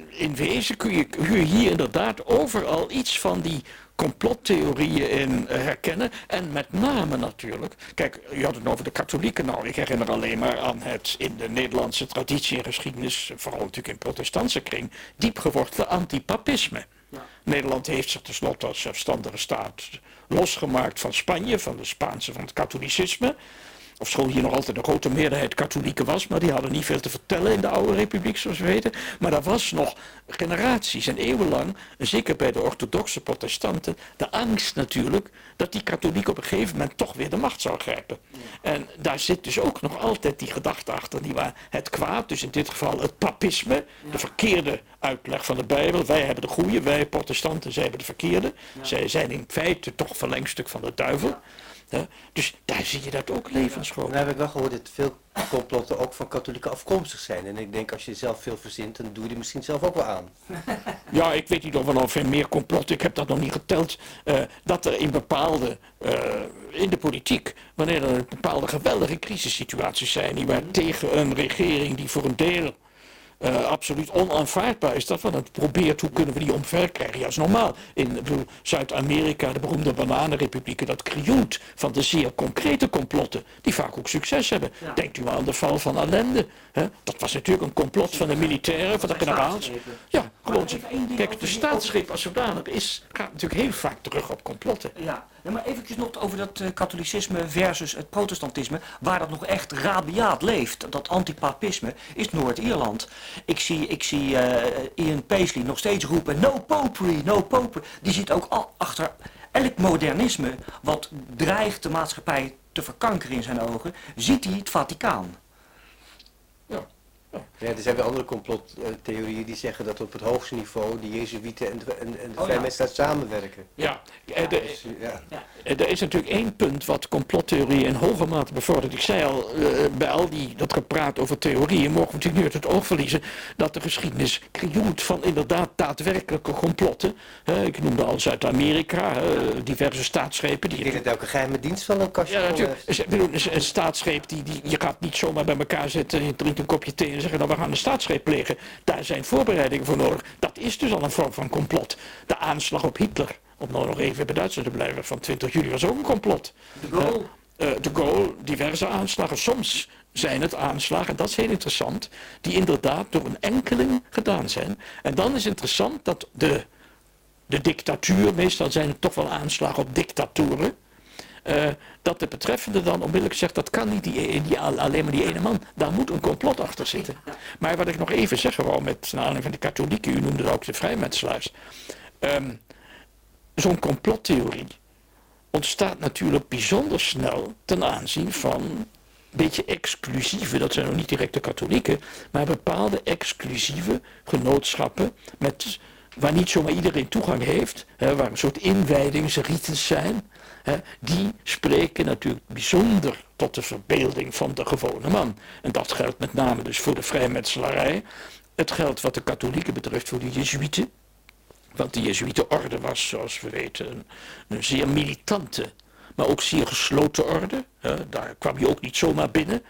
Speaker 11: in wezen kun je, kun je hier inderdaad overal iets van die complottheorieën in herkennen. En met name natuurlijk, kijk, je had het over de katholieken. Nou, ik herinner alleen maar aan het in de Nederlandse traditie en geschiedenis, vooral natuurlijk in protestantse kring, diepgewortelde antipapisme. Ja. Nederland heeft zich tenslotte als zelfstandige staat losgemaakt van Spanje, van de Spaanse, van het katholicisme. Ofschoon hier nog altijd een grote meerderheid katholieken was, maar die hadden niet veel te vertellen in de oude republiek, zoals we weten. Maar er was nog generaties en eeuwenlang, zeker bij de orthodoxe protestanten, de angst natuurlijk dat die katholiek op een gegeven moment toch weer de macht zou grijpen. En daar zit dus ook nog altijd die gedachte achter, die waar het kwaad, dus in dit geval het papisme, de verkeerde uitleg van de Bijbel. Wij hebben de goede, wij protestanten, zij hebben de verkeerde. Zij zijn in feite toch verlengstuk van de duivel. Dus daar zie je dat ook levensgroot.
Speaker 14: Nou heb ik wel gehoord dat veel complotten ook van katholieken afkomstig zijn. En ik denk als je zelf veel verzint, dan doe je die misschien zelf ook wel aan.
Speaker 11: Ja, ik weet niet of er nog veel meer complotten, ik heb dat nog niet geteld, eh, dat er in bepaalde, eh, in de politiek, wanneer er bepaalde geweldige crisissituaties zijn, die waar tegen een regering die voor een deel eh, absoluut onaanvaardbaar is, dat we het probeert, hoe kunnen we die omver krijgen? Ja, is normaal. In Zuid-Amerika, de beroemde bananenrepublieken, dat krioelt van de zeer concrete complotten, die vaak ook succes hebben. Denkt u maar aan de val van Allende. Hè? Dat was natuurlijk een complot van de militairen, van de generaals. Ja, gewoon. Kijk, de staatsgreep als zodanig is, gaat natuurlijk heel vaak terug op complotten.
Speaker 9: Ja, ja, maar eventjes nog over dat eh, katholicisme versus het protestantisme. Waar dat nog echt rabiaat leeft, dat antipapisme, is Noord-Ierland. Ik zie, ik zie eh, Ian Paisley nog steeds roepen, no popery, no popery. Die zit ook al achter elk modernisme wat dreigt de maatschappij te verkankeren in zijn ogen, ziet hij het Vaticaan.
Speaker 14: Ja, er zijn weer andere complottheorieën die zeggen dat op het hoogste niveau de Jezuïeten en de, en, en de
Speaker 11: ja.
Speaker 14: vrijmetselaars samenwerken.
Speaker 11: Ja, eh, de-
Speaker 14: Dus, ja.
Speaker 11: Eh, Er is natuurlijk één punt wat complottheorie in hoge mate bevordert. Ik zei al, eh, bij al die, dat gepraat over theorieën, mogen we natuurlijk niet uit het oog verliezen dat de geschiedenis krioelt van inderdaad daadwerkelijke complotten. Ik noemde al Zuid-Amerika, diverse staatsschepen. Die
Speaker 14: Ik denk dat elke geheime dienst wel een kastje
Speaker 11: ja, natuurlijk. Een staatsgreep, die, die, je gaat niet zomaar bij elkaar zitten, je drinkt een kopje thee en zeggen, nou we gaan een staatsgreep plegen. Daar zijn voorbereidingen voor nodig. Dat is dus al een vorm van complot. De aanslag op Hitler, om nou nog even bij Duitsland te blijven, van 20 juli was ook een complot.
Speaker 9: De Gaulle.
Speaker 11: Eh, eh, de diverse aanslagen. Soms zijn het aanslagen, en dat is heel interessant, die inderdaad door een enkeling gedaan zijn. En dan is interessant dat de, de dictatuur, meestal zijn het toch wel aanslagen op dictatoren, eh, dat de betreffende dan onmiddellijk zegt, dat kan niet die, die, alleen maar die ene man. Daar moet een complot achter zitten. Maar wat ik nog even zeggen wou, met naar aanleiding van de katholieken, u noemde ook de vrijmetselaars. Ehm, Zo'n complottheorie ontstaat natuurlijk bijzonder snel ten aanzien van een beetje exclusieve, dat zijn nog niet direct de katholieken, maar bepaalde exclusieve genootschappen met, waar niet zomaar iedereen toegang heeft, hè, waar een soort inwijdingsrieten zijn, hè, die spreken natuurlijk bijzonder tot de verbeelding van de gewone man. En dat geldt met name dus voor de vrijmetselarij. Het geldt wat de katholieken betreft voor de jezuïeten. Want de Jezuïetenorde was, zoals we weten, een, een zeer militante, maar ook zeer gesloten orde. Hè. Daar kwam je ook niet zomaar binnen.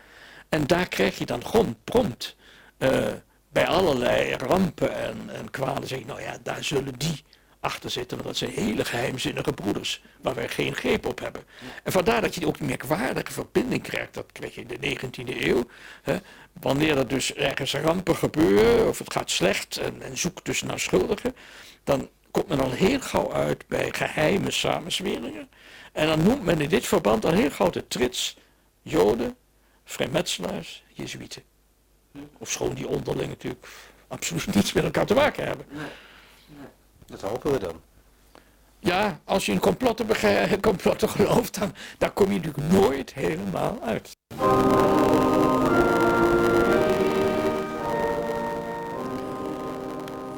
Speaker 11: En daar krijg je dan gewoon prompt eh, bij allerlei rampen en, en kwalen zeg je, nou ja, daar zullen die achter zitten. Want dat zijn hele geheimzinnige broeders waar wij geen greep op hebben. En vandaar dat je ook die merkwaardige verbinding krijgt. Dat kreeg je in de 19e eeuw. Hè. Wanneer er dus ergens rampen gebeuren of het gaat slecht en, en zoekt dus naar schuldigen, dan komt men al heel gauw uit bij geheime samenzweringen. En dan noemt men in dit verband al heel gauw de trits, joden, vrijmetselaars, jezuïeten. Of schoon die onderling natuurlijk absoluut niets met elkaar te maken hebben.
Speaker 14: Dat hopen we dan.
Speaker 11: Ja, als je in complotten, complotten gelooft, dan, dan kom je natuurlijk nooit helemaal uit.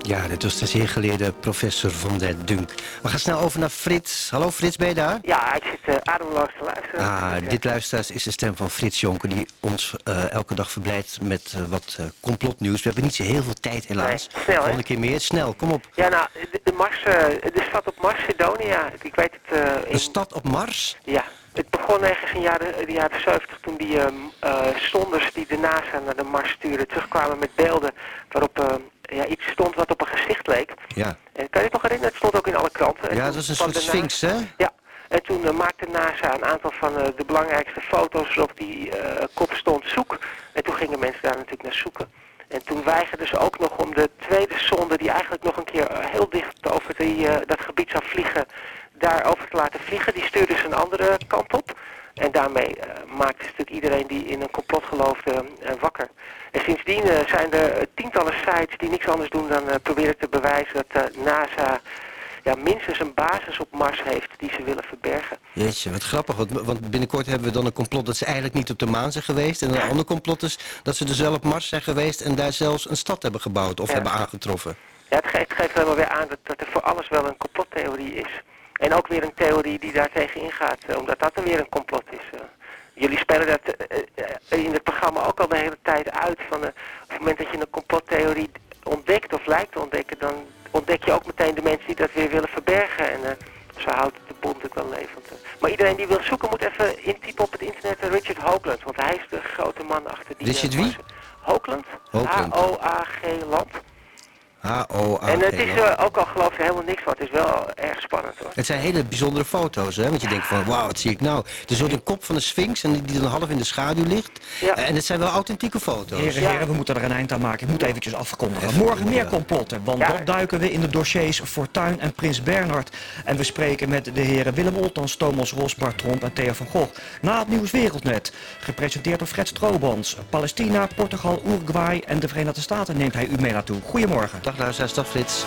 Speaker 8: Ja, dit was de zeer geleerde professor van der Dunk. We gaan snel over naar Frits. Hallo Frits, ben je daar?
Speaker 19: Ja, ik zit uh, ademloos te luisteren.
Speaker 8: Ah, dit luisteraars is de stem van Frits Jonker... die ons eh, elke dag verblijdt met eh, wat eh, complotnieuws. We hebben niet zo heel veel tijd helaas.
Speaker 19: Nee, snel?
Speaker 8: Volgende keer meer. Snel, kom op.
Speaker 19: Ja, nou, de, de Mars, eh, de stad op Macedonia, ik weet het... eh, in-
Speaker 8: Een stad op Mars?
Speaker 19: Ja, het begon ergens in de jaren, de jaren 70 toen die ehm, eh, sonders die de NASA naar de Mars stuurden terugkwamen met beelden waarop ehm, ja, iets stond wat op een gezicht leek.
Speaker 8: Ja.
Speaker 19: En kan je het nog herinneren? Het stond ook in alle kranten. En
Speaker 8: Ja, dat is een soort sphinx, hè?
Speaker 19: Ja, en toen eh, maakte NASA een aantal van eh, de belangrijkste foto's waarop die eh, kop stond zoek. En toen gingen mensen daar natuurlijk naar zoeken. En toen weigerden ze ook nog om de tweede sonde, die eigenlijk nog een keer eh, heel dicht over die, eh, dat gebied zou vliegen, daarover te laten vliegen. Die stuurden ze een andere kant op. En daarmee eh, maakte ze natuurlijk iedereen die in een complot geloofde eh, wakker. En sindsdien eh, zijn er eh, tientallen sites die niks anders doen dan eh, proberen te bewijzen dat eh, NASA ja, minstens een basis op Mars heeft die ze willen verbergen.
Speaker 8: Jeetje, wat grappig. Want, want binnenkort hebben we dan een complot dat ze eigenlijk niet op de maan zijn geweest. En een ander complot is dat ze dus wel op Mars zijn geweest... en daar zelfs een stad hebben gebouwd of
Speaker 19: Ja.
Speaker 8: hebben aangetroffen.
Speaker 19: Ja, het, ge het geeft helemaal weer aan dat, dat er voor alles wel een complottheorie is. En ook weer een theorie die daar tegen ingaat, eh, omdat dat er weer een complot is. eh. Jullie spelen dat eh, in het programma ook al de hele tijd uit. Van, op het moment dat je een complottheorie ontdekt of lijkt te ontdekken, dan ontdek je ook meteen de mensen die dat weer willen verbergen. En zo houdt de bond het wel levend. Maar iedereen die wil zoeken moet even intypen op het internet Richard Hoagland. Want hij is de grote man achter die...
Speaker 8: Richard wie?
Speaker 19: massa- Hoagland. H-O-A-G. En het is eh, ook al geloof ik helemaal niks van. Het is wel erg spannend hoor.
Speaker 8: Het zijn hele bijzondere foto's, hè? Want je denkt van, wauw, wat zie ik nou? Het is soort een kop van een sphinx en die- die dan half in de schaduw ligt. En het zijn wel authentieke foto's.
Speaker 9: Heren, heren, we moeten er een eind aan maken. Ik moet eventjes afkondigen. Morgen meer complotten, want dan duiken we in de dossiers Fortuin en Prins Bernhard. En we spreken met de heren Willem Oltans, Thomas Ros, Bart Tromp en Theo van Gogh. Na het Nieuws Wereldnet, gepresenteerd door Fred Stroobans. Palestina, Portugal, Uruguay en de Verenigde Staten neemt hij u mee naartoe. Goedemorgen.
Speaker 8: Dag luisteraars, dag Frits.